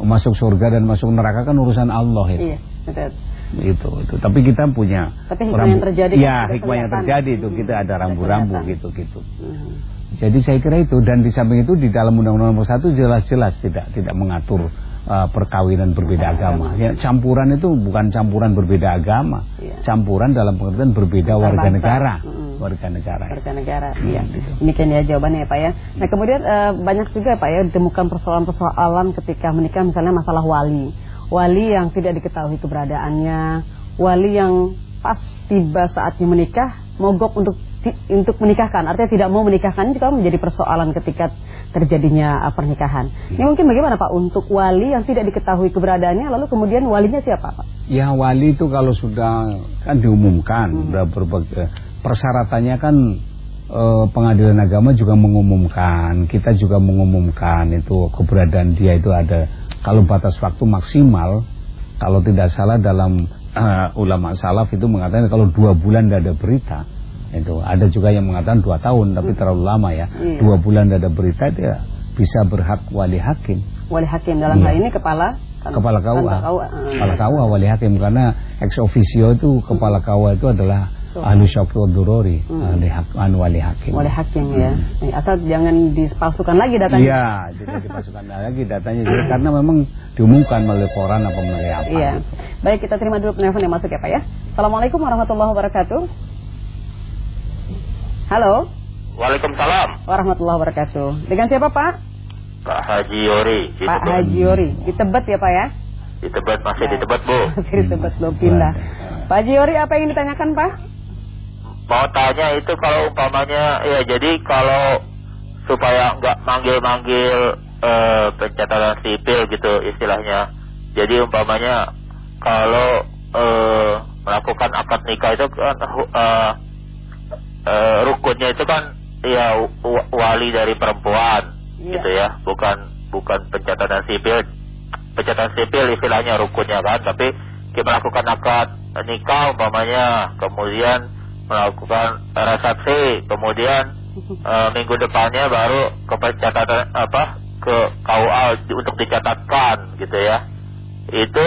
masuk surga dan masuk neraka kan urusan Allah itu. Iya, betul. Itu itu. Tapi kita punya Tapi hikmah yang terjadi Ya, hikmah yang terjadi itu kita ada rambu-rambu gitu-gitu. Hmm. Jadi saya kira itu dan di samping itu di dalam Undang-Undang Nomor 1 jelas-jelas tidak tidak mengatur uh, perkawinan berbeda agama. Ya, campuran itu bukan campuran berbeda agama. Ya. Campuran dalam pengertian berbeda warga negara. Hmm. Warga negara. Warga negara. Iya. Hmm, gitu. Demikian ya jawabannya ya Pak ya. Nah, kemudian uh, banyak juga Pak ya ditemukan persoalan-persoalan ketika menikah misalnya masalah wali. Wali yang tidak diketahui keberadaannya, wali yang pas tiba saatnya menikah mogok untuk untuk menikahkan artinya tidak mau menikahkan juga menjadi persoalan ketika terjadinya uh, pernikahan. Ini mungkin bagaimana Pak untuk wali yang tidak diketahui keberadaannya lalu kemudian walinya siapa Pak? Ya wali itu kalau sudah kan diumumkan, hmm. sudah berbagai eh, persyaratannya kan eh, pengadilan agama juga mengumumkan, kita juga mengumumkan itu keberadaan dia itu ada kalau batas waktu maksimal kalau tidak salah dalam uh, ulama salaf itu mengatakan kalau dua bulan tidak ada berita itu ada juga yang mengatakan dua tahun tapi terlalu lama ya. Iya. Dua bulan tidak ada berita dia bisa berhak wali hakim. Wali hakim dalam iya. hal ini kepala kan, kepala KUA. Kepala KUA wali hakim karena ex officio itu kepala KUA itu adalah so. ahli syafir durori, hmm. ahli hak, anu wali hakim. Wali hakim ya. Hmm. Asal jangan dipalsukan lagi datanya. Iya, tidak dipalsukan lagi datanya juga karena memang diumumkan melalui koran apa melalui apa. Iya. Baik, kita terima dulu penelpon yang masuk ya Pak ya. Assalamualaikum warahmatullahi wabarakatuh. Halo. Waalaikumsalam. Warahmatullahi wabarakatuh. Dengan siapa Pak? Pak Haji Yori. Pak Haji Yori. Di Tebet ya Pak ya? Di Tebet, masih di Tebet Bu. Masih di Tebet, belum pindah. Pak Haji Yori apa yang ditanyakan Pak? Mau tanya itu kalau umpamanya, ya jadi kalau supaya nggak manggil-manggil uh, pencatatan sipil gitu istilahnya. Jadi umpamanya kalau uh, melakukan akad nikah itu kan uh, rukunnya itu kan ya wali dari perempuan yeah. gitu ya bukan bukan pencatatan sipil pencatatan sipil istilahnya rukunnya kan tapi kita melakukan akad nikah umpamanya kemudian melakukan resepsi kemudian uh, minggu depannya baru ke pencatatan apa ke KUA untuk dicatatkan gitu ya itu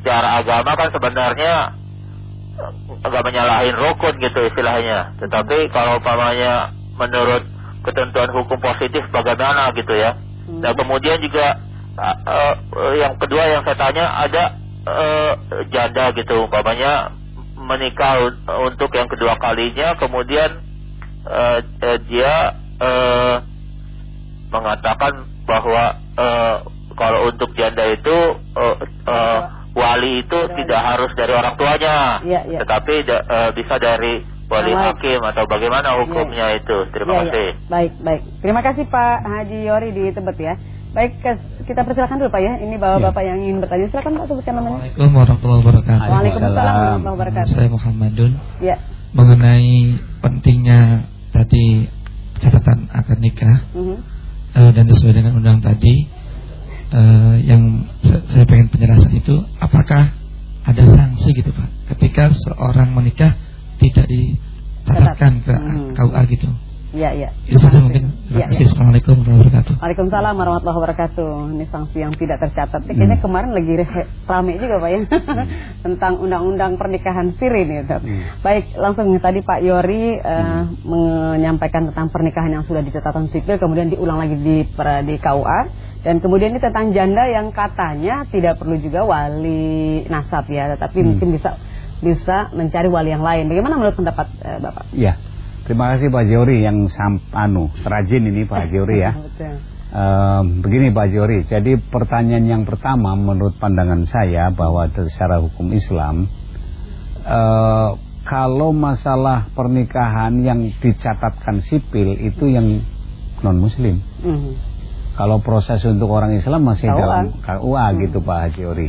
secara agama kan sebenarnya nggak menyalahin rukun gitu istilahnya. Tetapi kalau umpamanya menurut ketentuan hukum positif bagaimana gitu ya. Hmm. Dan kemudian juga uh, uh, yang kedua yang saya tanya ada uh, janda gitu umpamanya menikah untuk yang kedua kalinya kemudian uh, uh, dia uh, mengatakan bahwa uh, kalau untuk janda itu uh, uh, wali itu tidak harus dari orang tuanya, ya, ya. tetapi da, uh, bisa dari wali nah, hakim atau bagaimana iya. hukumnya ya. itu. Terima ya, kasih. Ya. Baik, baik. Terima kasih Pak Haji Yori di Tebet ya. Baik, kita persilakan dulu Pak ya. Ini bapak-bapak ya. yang ingin bertanya. Silakan Pak sebutkan namanya. Assalamualaikum warahmatullahi wabarakatuh. Waalaikumsalam warahmatullahi wabarakatuh. Saya Muhammadun. Ya. Mengenai pentingnya tadi catatan akad nikah uh -huh. uh, dan sesuai dengan undang tadi uh, yang saya pengen penjelasan itu apakah ada sanksi gitu Pak ketika seorang menikah tidak dicatatkan ke hmm. KUA gitu Iya, iya. Itu saja mungkin. Terima kasih. Ya, Assalamualaikum warahmatullahi wabarakatuh. Waalaikumsalam warahmatullahi wabarakatuh. Ini sanksi yang tidak tercatat. Hmm. Kayaknya kemarin lagi rame juga Pak ya. Hmm. Tentang undang-undang pernikahan siri nih. Hmm. Baik, langsung tadi Pak Yori uh, hmm. menyampaikan tentang pernikahan yang sudah ditetapkan sipil kemudian diulang lagi di di KUA dan kemudian ini tentang janda yang katanya tidak perlu juga wali nasab ya, tetapi hmm. mungkin bisa bisa mencari wali yang lain. Bagaimana menurut pendapat uh, Bapak? Iya. Terima kasih Pak Jori yang sam, anu rajin ini Pak Jori ya. Begini Pak Jori, jadi pertanyaan yang pertama menurut pandangan saya bahwa secara hukum Islam uh, kalau masalah pernikahan yang dicatatkan sipil itu yang non Muslim. Mm -hmm. Kalau proses untuk orang Islam masih KUA. dalam KUA mm. gitu Pak Jori.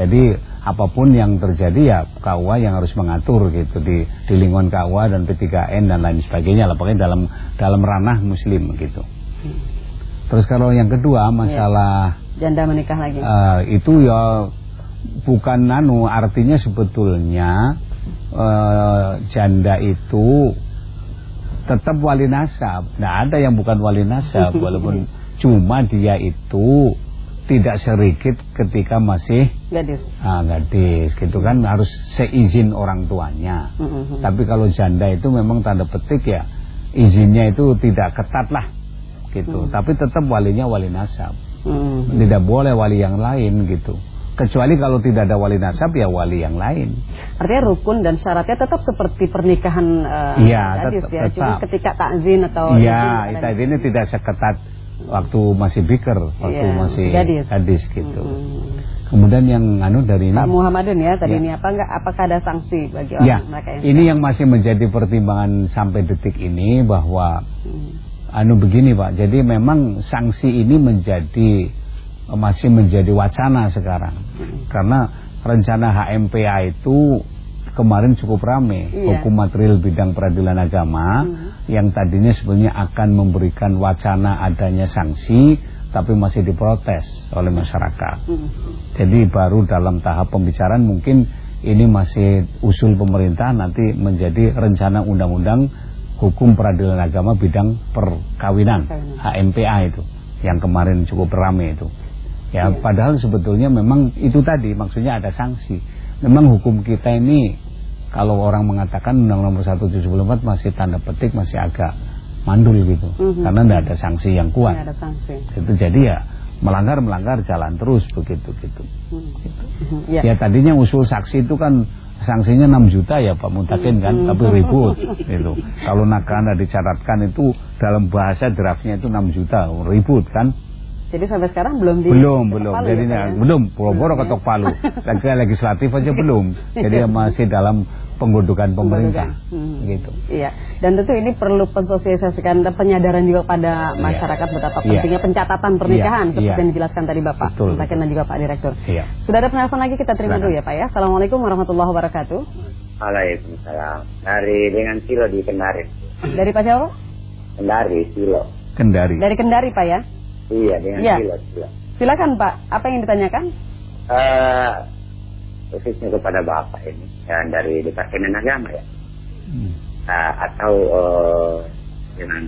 Jadi apa pun yang terjadi ya KUA yang harus mengatur gitu di di lingkungan KUA dan P3N dan lain sebagainya lah pokoknya dalam dalam ranah muslim gitu. Terus kalau yang kedua masalah ya, janda menikah lagi. Uh, itu ya bukan nanu artinya sebetulnya uh, janda itu tetap wali nasab. Nah, ada yang bukan wali nasab walaupun cuma dia itu tidak sedikit ketika masih gadis. Ah, gadis gitu kan harus seizin orang tuanya. Mm -hmm. Tapi kalau janda itu memang tanda petik ya izinnya itu tidak ketat lah gitu. Mm. Tapi tetap walinya wali nasab. Mm. Tidak boleh wali yang lain gitu. Kecuali kalau tidak ada wali nasab ya wali yang lain. Artinya rukun dan syaratnya tetap seperti pernikahan uh, ya, gadis tetap, ya. Cuma ketika takzin atau Iya, ini tidak seketat waktu masih biker, waktu yeah, masih gadis, gadis gitu. Hmm. Kemudian yang anu dari ini Pak Muhammadun ya tadi ya. ini apa enggak apakah ada sanksi bagi orang ya, mereka yang ini yang masih menjadi pertimbangan sampai detik ini bahwa hmm. anu begini Pak. Jadi memang sanksi ini menjadi masih menjadi wacana sekarang. Hmm. Karena rencana HMPA itu kemarin cukup ramai iya. hukum material bidang peradilan agama hmm. yang tadinya sebenarnya akan memberikan wacana adanya sanksi tapi masih diprotes oleh masyarakat. Hmm. Jadi baru dalam tahap pembicaraan mungkin ini masih usul pemerintah nanti menjadi rencana undang-undang hukum peradilan agama bidang perkawinan HMPA itu yang kemarin cukup ramai itu. Ya, ya, padahal sebetulnya memang itu tadi maksudnya ada sanksi memang hukum kita ini kalau orang mengatakan Undang Nomor 174 masih tanda petik masih agak mandul gitu. Mm -hmm. Karena tidak ada sanksi yang kuat. ada sanksi. Itu jadi ya melanggar melanggar jalan terus begitu gitu. Mm -hmm. ya. ya tadinya usul saksi itu kan sanksinya 6 juta ya Pak Mutakin kan, mm -hmm. tapi ribut gitu. Kalau nakana dicatatkan itu dalam bahasa draftnya itu 6 juta, ribut kan. Jadi sampai sekarang belum di belum belum palu jadi ya, belum boro-boro ya. ketok palu lagi legislatif aja belum jadi masih dalam penggodokan pemerintah hmm. gitu. Iya. Dan tentu ini perlu pensosialisasikan dan penyadaran juga pada iya. masyarakat iya. betapa pentingnya iya. pencatatan pernikahan iya. seperti iya. yang dijelaskan tadi Bapak, betul, dan juga Pak Direktur. Iya. Sudah ada penelpon lagi kita terima dulu ya Pak ya. Assalamualaikum warahmatullahi wabarakatuh. Waalaikumsalam. Dari dengan Silo di Kendari. Dari Pak siapa? Kendari, Silo. Kendari. Dari Kendari Pak ya? Iya, dengan ya. Silo, Silo. Silakan Pak, apa yang ditanyakan? Uh, khususnya kepada Bapak ini ya, dari Departemen Agama ya. Hmm. Uh, atau uh, dengan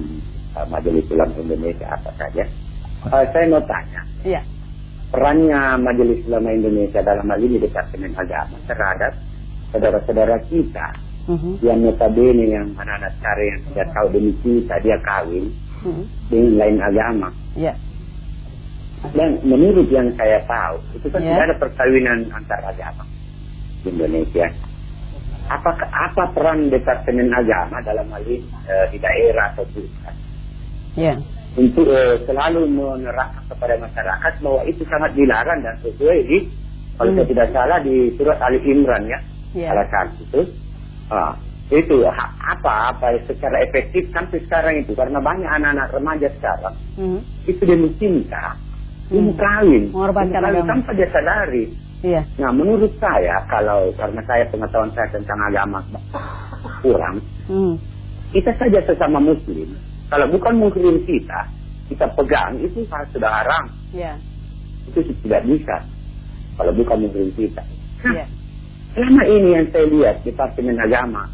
uh, Majelis Ulama Indonesia apa saja. Uh, saya mau tanya. Iya. Perannya Majelis Ulama Indonesia dalam hal ini Departemen Agama terhadap saudara-saudara kita uh -huh. yang notabene yang anak-anak cari yang tidak tahu demi kita dia kawin uh -huh. dengan lain agama. Iya. Dan menurut yang saya tahu, itu kan yeah. tidak ada perkawinan antar agama di Indonesia. Apakah apa peran departemen agama dalam hal ini e, di daerah atau pusat? Yeah. Untuk e, selalu menerangkan kepada masyarakat bahwa itu sangat dilarang dan sesuai di kalau mm. saya tidak salah di surat Ali Imran ya, yeah. salah satu itu. Ah, itu apa apa secara efektif sampai sekarang itu karena banyak anak-anak remaja sekarang mm. itu dia cinta hmm. ini kawin mengorbankan agama tanpa dia sadari iya. nah menurut saya kalau karena saya pengetahuan saya tentang agama kurang hmm. kita saja sesama muslim kalau bukan muslim kita kita pegang itu sudah haram iya. itu tidak bisa kalau bukan muslim kita nah, iya. selama ini yang saya lihat di departemen agama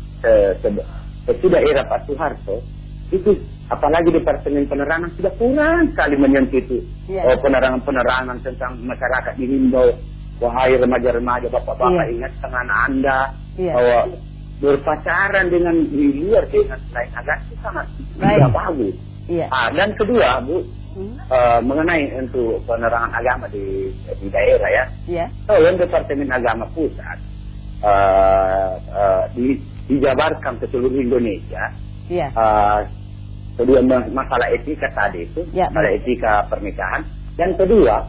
sesudah era Pak Soeharto itu apalagi departemen penerangan sudah kurang sekali menyentuh itu yeah. oh, penerangan-penerangan tentang masyarakat dihimbau wahai remaja-remaja bapak-bapak yeah. ingat dengan anda yeah. bahwa berpacaran dengan di luar dengan selain agama itu sangat tidak bagus. Yeah. Ah, dan kedua bu hmm. uh, mengenai untuk penerangan agama di di daerah ya. Yeah. Oh, yang departemen agama pusat uh, uh, di, dijabarkan ke seluruh Indonesia. Yeah. Uh, kedua masalah etika tadi itu, ya, masalah etika pernikahan. Dan kedua,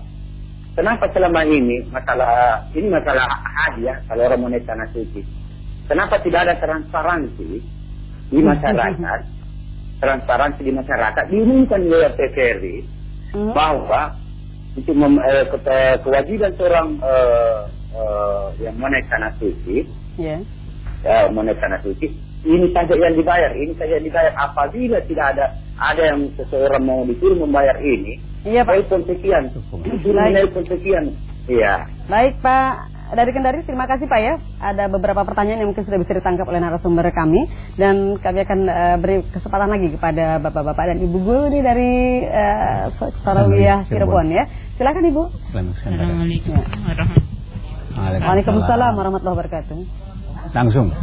kenapa selama ini masalah ini masalah hadiah kalau orang mau tanah suci. Kenapa tidak ada transparansi di masyarakat? transparansi di masyarakat diumumkan oleh TVRI hmm. bahwa untuk mem, eh, ke, kewajiban seorang eh, eh, yang menaik tanah suci, yeah. ya, menaik tanah suci ini saja yang dibayar, ini saja yang dibayar. Apabila tidak ada ada yang seseorang mau disuruh membayar ini, iya Pak. Telepon sekian, telepon sekian. Iya. Baik Pak. Dari Kendari, terima kasih Pak ya. Ada beberapa pertanyaan yang mungkin sudah bisa ditangkap oleh narasumber kami dan kami akan uh, beri kesempatan lagi kepada bapak-bapak dan ibu guru ini dari uh, Sarawiyah Cirebon ya. Silakan Ibu. Assalamualaikum warahmatullahi Waalaikumsalam warahmatullahi wabarakatuh. Langsung.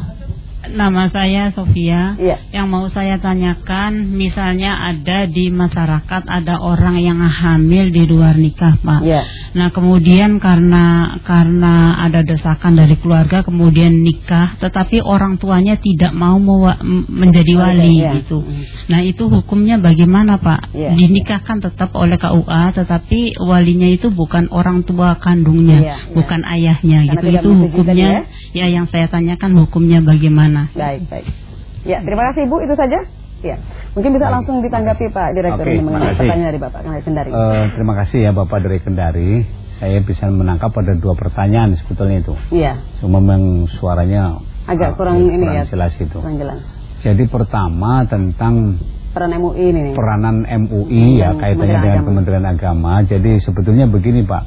Nama saya Sofia. Ya. Yang mau saya tanyakan, misalnya ada di masyarakat ada orang yang hamil di luar nikah, Pak. Ya. Nah, kemudian karena karena ada desakan dari keluarga, kemudian nikah, tetapi orang tuanya tidak mau menjadi wali ya. gitu. Hmm. Nah, itu hukumnya bagaimana, Pak? Ya. Dinikahkan tetap oleh KUA, tetapi walinya itu bukan orang tua kandungnya, ya. bukan ayahnya, Karena gitu. Itu hukumnya, ya. ya yang saya tanyakan hukumnya bagaimana? Sana. Baik, baik. Ya, terima kasih Ibu, itu saja. Ya, mungkin bisa langsung ditanggapi Pak Direktur Oke, mengenai pertanyaan dari Bapak Kendari. Uh, terima kasih ya Bapak dari Kendari. Saya bisa menangkap pada dua pertanyaan sebetulnya itu. Iya. Cuma memang suaranya agak uh, kurang ini kurang ya. jelas itu. Kurang jelas. Jadi pertama tentang peran MUI ini. Peranan MUI ya kaitannya dengan Agama. Kementerian Agama. Jadi sebetulnya begini Pak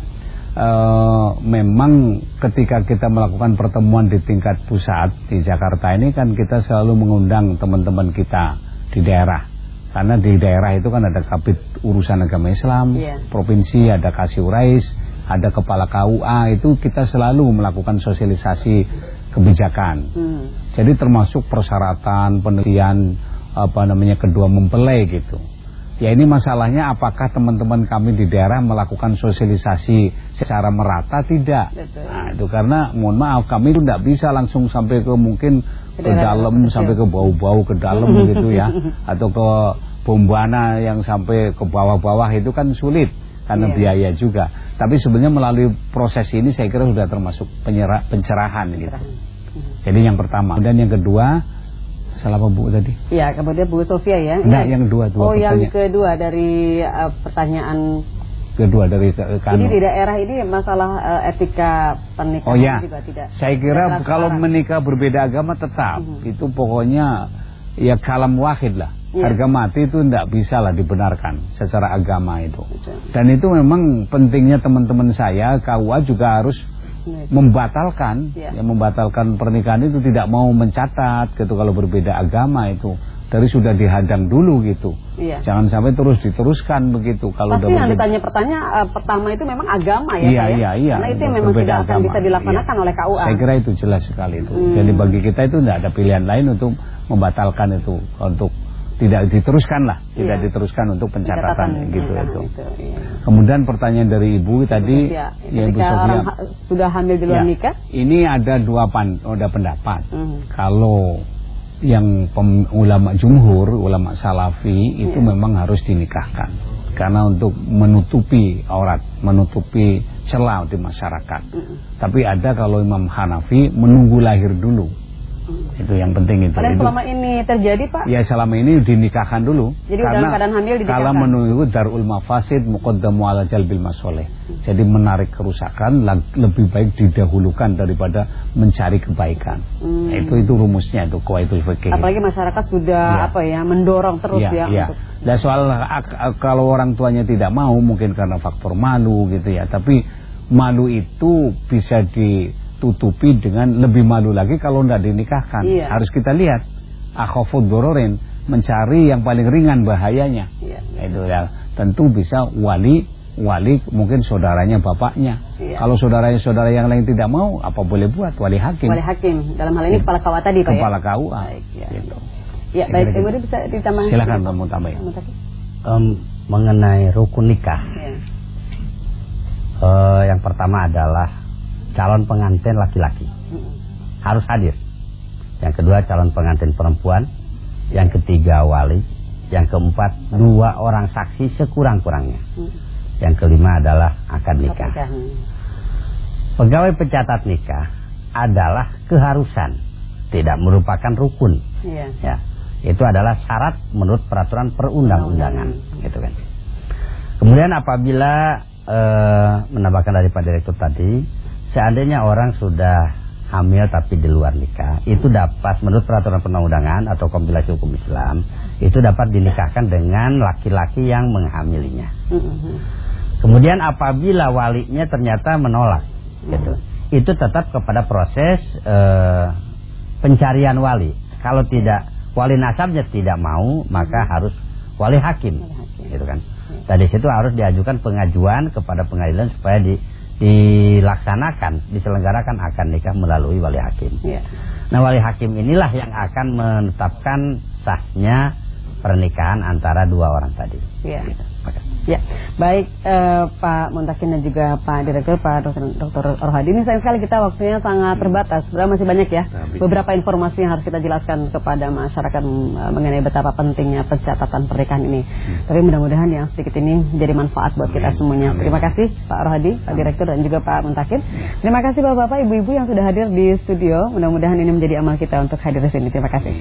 uh, memang ketika kita melakukan pertemuan di tingkat pusat di Jakarta ini kan kita selalu mengundang teman-teman kita di daerah karena di daerah itu kan ada kapit urusan agama Islam, yeah. provinsi ada kasih urais, ada kepala KUA itu kita selalu melakukan sosialisasi kebijakan. Hmm. Jadi termasuk persyaratan penelitian apa namanya kedua mempelai gitu. Ya ini masalahnya apakah teman-teman kami di daerah melakukan sosialisasi secara merata tidak. Betul. Nah itu karena mohon maaf kami itu tidak bisa langsung sampai ke mungkin ke, dalam sampai ke bau-bau ke dalam gitu ya. Atau ke bombana yang sampai ke bawah-bawah itu kan sulit karena yeah. biaya juga. Tapi sebenarnya melalui proses ini saya kira sudah termasuk penyerah, pencerahan, pencerahan gitu. Jadi yang pertama. Dan yang kedua Salah apa Bu tadi? Ya, kemudian Bu Sofia ya. Enggak, yang dua, dua Oh, yang kedua dari uh, pertanyaan kedua dari kanu. Jadi di daerah ini masalah uh, etika pernikahan oh, ya. juga tidak. Saya kira kalau menikah berbeda agama tetap. Mhm. -huh. Itu pokoknya ya kalam wahid lah. Ya. Harga mati itu tidak bisa lah dibenarkan secara agama itu. Betul. Dan itu memang pentingnya teman-teman saya, KUA juga harus membatalkan ya. ya membatalkan pernikahan itu tidak mau mencatat gitu kalau berbeda agama itu dari sudah dihadang dulu gitu ya. jangan sampai terus diteruskan begitu kalau tapi yang ditanya pertanyaan uh, pertama itu memang agama ya iya, iya, iya, karena itu yang memang tidak agama. akan bisa dilaksanakan iya. oleh KUA saya kira itu jelas sekali itu hmm. jadi bagi kita itu tidak ada pilihan lain untuk membatalkan itu untuk tidak diteruskan lah, iya. tidak diteruskan untuk pencatatan, pencatatan gitu itu. itu iya. Kemudian pertanyaan dari ibu tadi, ya, ya Ibu Sofia, ha sudah hamil di luar ya, nikah? Ini ada dua pan, ada pendapat. Hmm. Kalau yang pem, ulama jumhur, ulama salafi itu ya. memang harus dinikahkan karena untuk menutupi aurat, menutupi celah di masyarakat. Hmm. Tapi ada kalau Imam Hanafi menunggu lahir dulu. Itu yang penting itu. Padahal itu, selama ini terjadi Pak? Ya selama ini dinikahkan dulu. Jadi karena dalam keadaan hamil dinikahkan? Kalau menunggu darul mafasid muqaddamu ala jalbil masoleh. Jadi menarik kerusakan lebih baik didahulukan daripada mencari kebaikan. Hmm. Nah, itu itu rumusnya itu kuaitul fikih. Apalagi masyarakat sudah ya. apa ya mendorong terus ya. ya, ya. Untuk... Dan soal kalau orang tuanya tidak mau mungkin karena faktor malu gitu ya. Tapi malu itu bisa di tutupi dengan lebih malu lagi kalau tidak dinikahkan. Iya. Harus kita lihat akhafud dororin mencari yang paling ringan bahayanya. Ya, Itu ya tentu bisa wali wali mungkin saudaranya bapaknya. Ya. Kalau saudaranya saudara yang lain tidak mau, apa boleh buat wali hakim? Wali hakim dalam hal ini ya. kepala KUA tadi Pak Kepala ya? KUA. Baik, ya. Gitu. Ya, baik, Ibu bisa ditambah. Silakan kamu tambah. Um, mengenai rukun nikah. Ya. Uh, yang pertama adalah calon pengantin laki-laki. Harus hadir. Yang kedua calon pengantin perempuan. Yang ketiga wali yang keempat, dua orang saksi sekurang-kurangnya. Yang kelima adalah akad nikah. Pegawai pencatat nikah adalah keharusan, tidak merupakan rukun. Iya. Ya, itu adalah syarat menurut peraturan perundang-undangan, gitu kan. Kemudian apabila eh, menambahkan dari Pak Direktur tadi, seandainya orang sudah hamil tapi di luar nikah itu dapat menurut peraturan perundang-undangan atau kompilasi hukum Islam itu dapat dinikahkan dengan laki-laki yang menghamilinya. Kemudian apabila walinya ternyata menolak gitu. Itu tetap kepada proses uh, pencarian wali. Kalau tidak wali nasabnya tidak mau maka harus wali hakim. Gitu kan. Tadi situ harus diajukan pengajuan kepada pengadilan supaya di dilaksanakan, diselenggarakan akan nikah melalui wali hakim. Ya. Nah, wali hakim inilah yang akan menetapkan sahnya pernikahan antara dua orang tadi. Ya. Ya, baik eh, Pak Montakin dan juga Pak Direktur Pak Dr. Dr. Rohadi ini sayang sekali kita waktunya sangat terbatas. Sebenarnya masih banyak ya beberapa informasi yang harus kita jelaskan kepada masyarakat eh, mengenai betapa pentingnya pencatatan pernikahan ini. Hmm. Tapi mudah-mudahan yang sedikit ini menjadi manfaat buat kita semuanya. Terima kasih Pak Rohadi, Pak Direktur dan juga Pak Montakin. Terima kasih Bapak-bapak, Ibu-ibu yang sudah hadir di studio. Mudah-mudahan ini menjadi amal kita untuk hadir di sini. Terima kasih.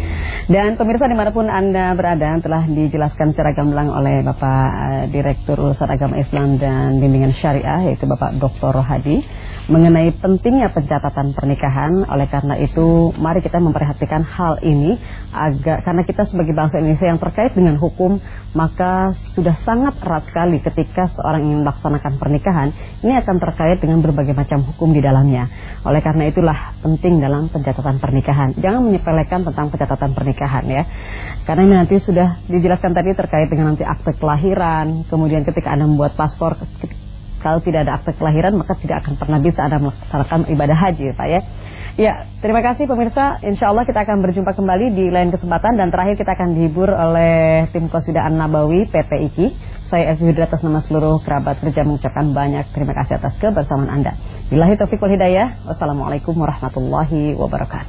Dan pemirsa di mana pun anda berada telah dijelaskan secara gamblang oleh Bapak eh, Direktur Urusan Agama Islam dan Bimbingan Syariah yaitu Bapak Dr. Rohadi mengenai pentingnya pencatatan pernikahan. Oleh karena itu, mari kita memperhatikan hal ini agar karena kita sebagai bangsa Indonesia yang terkait dengan hukum, maka sudah sangat erat sekali ketika seorang ingin melaksanakan pernikahan, ini akan terkait dengan berbagai macam hukum di dalamnya. Oleh karena itulah penting dalam pencatatan pernikahan. Jangan menyepelekan tentang pencatatan pernikahan ya. Karena ini nanti sudah dijelaskan tadi terkait dengan nanti akte kelahiran, kemudian ketika Anda membuat paspor kalau tidak ada akte kelahiran maka tidak akan pernah bisa Anda melaksanakan ibadah haji Pak ya. Ya, terima kasih pemirsa. Insya Allah kita akan berjumpa kembali di lain kesempatan dan terakhir kita akan dihibur oleh tim Kosidaan Nabawi PT IKI. Saya Elvi Hudra atas nama seluruh kerabat kerja mengucapkan banyak terima kasih atas kebersamaan Anda. Bilahi taufiq wal hidayah. Wassalamualaikum warahmatullahi wabarakatuh.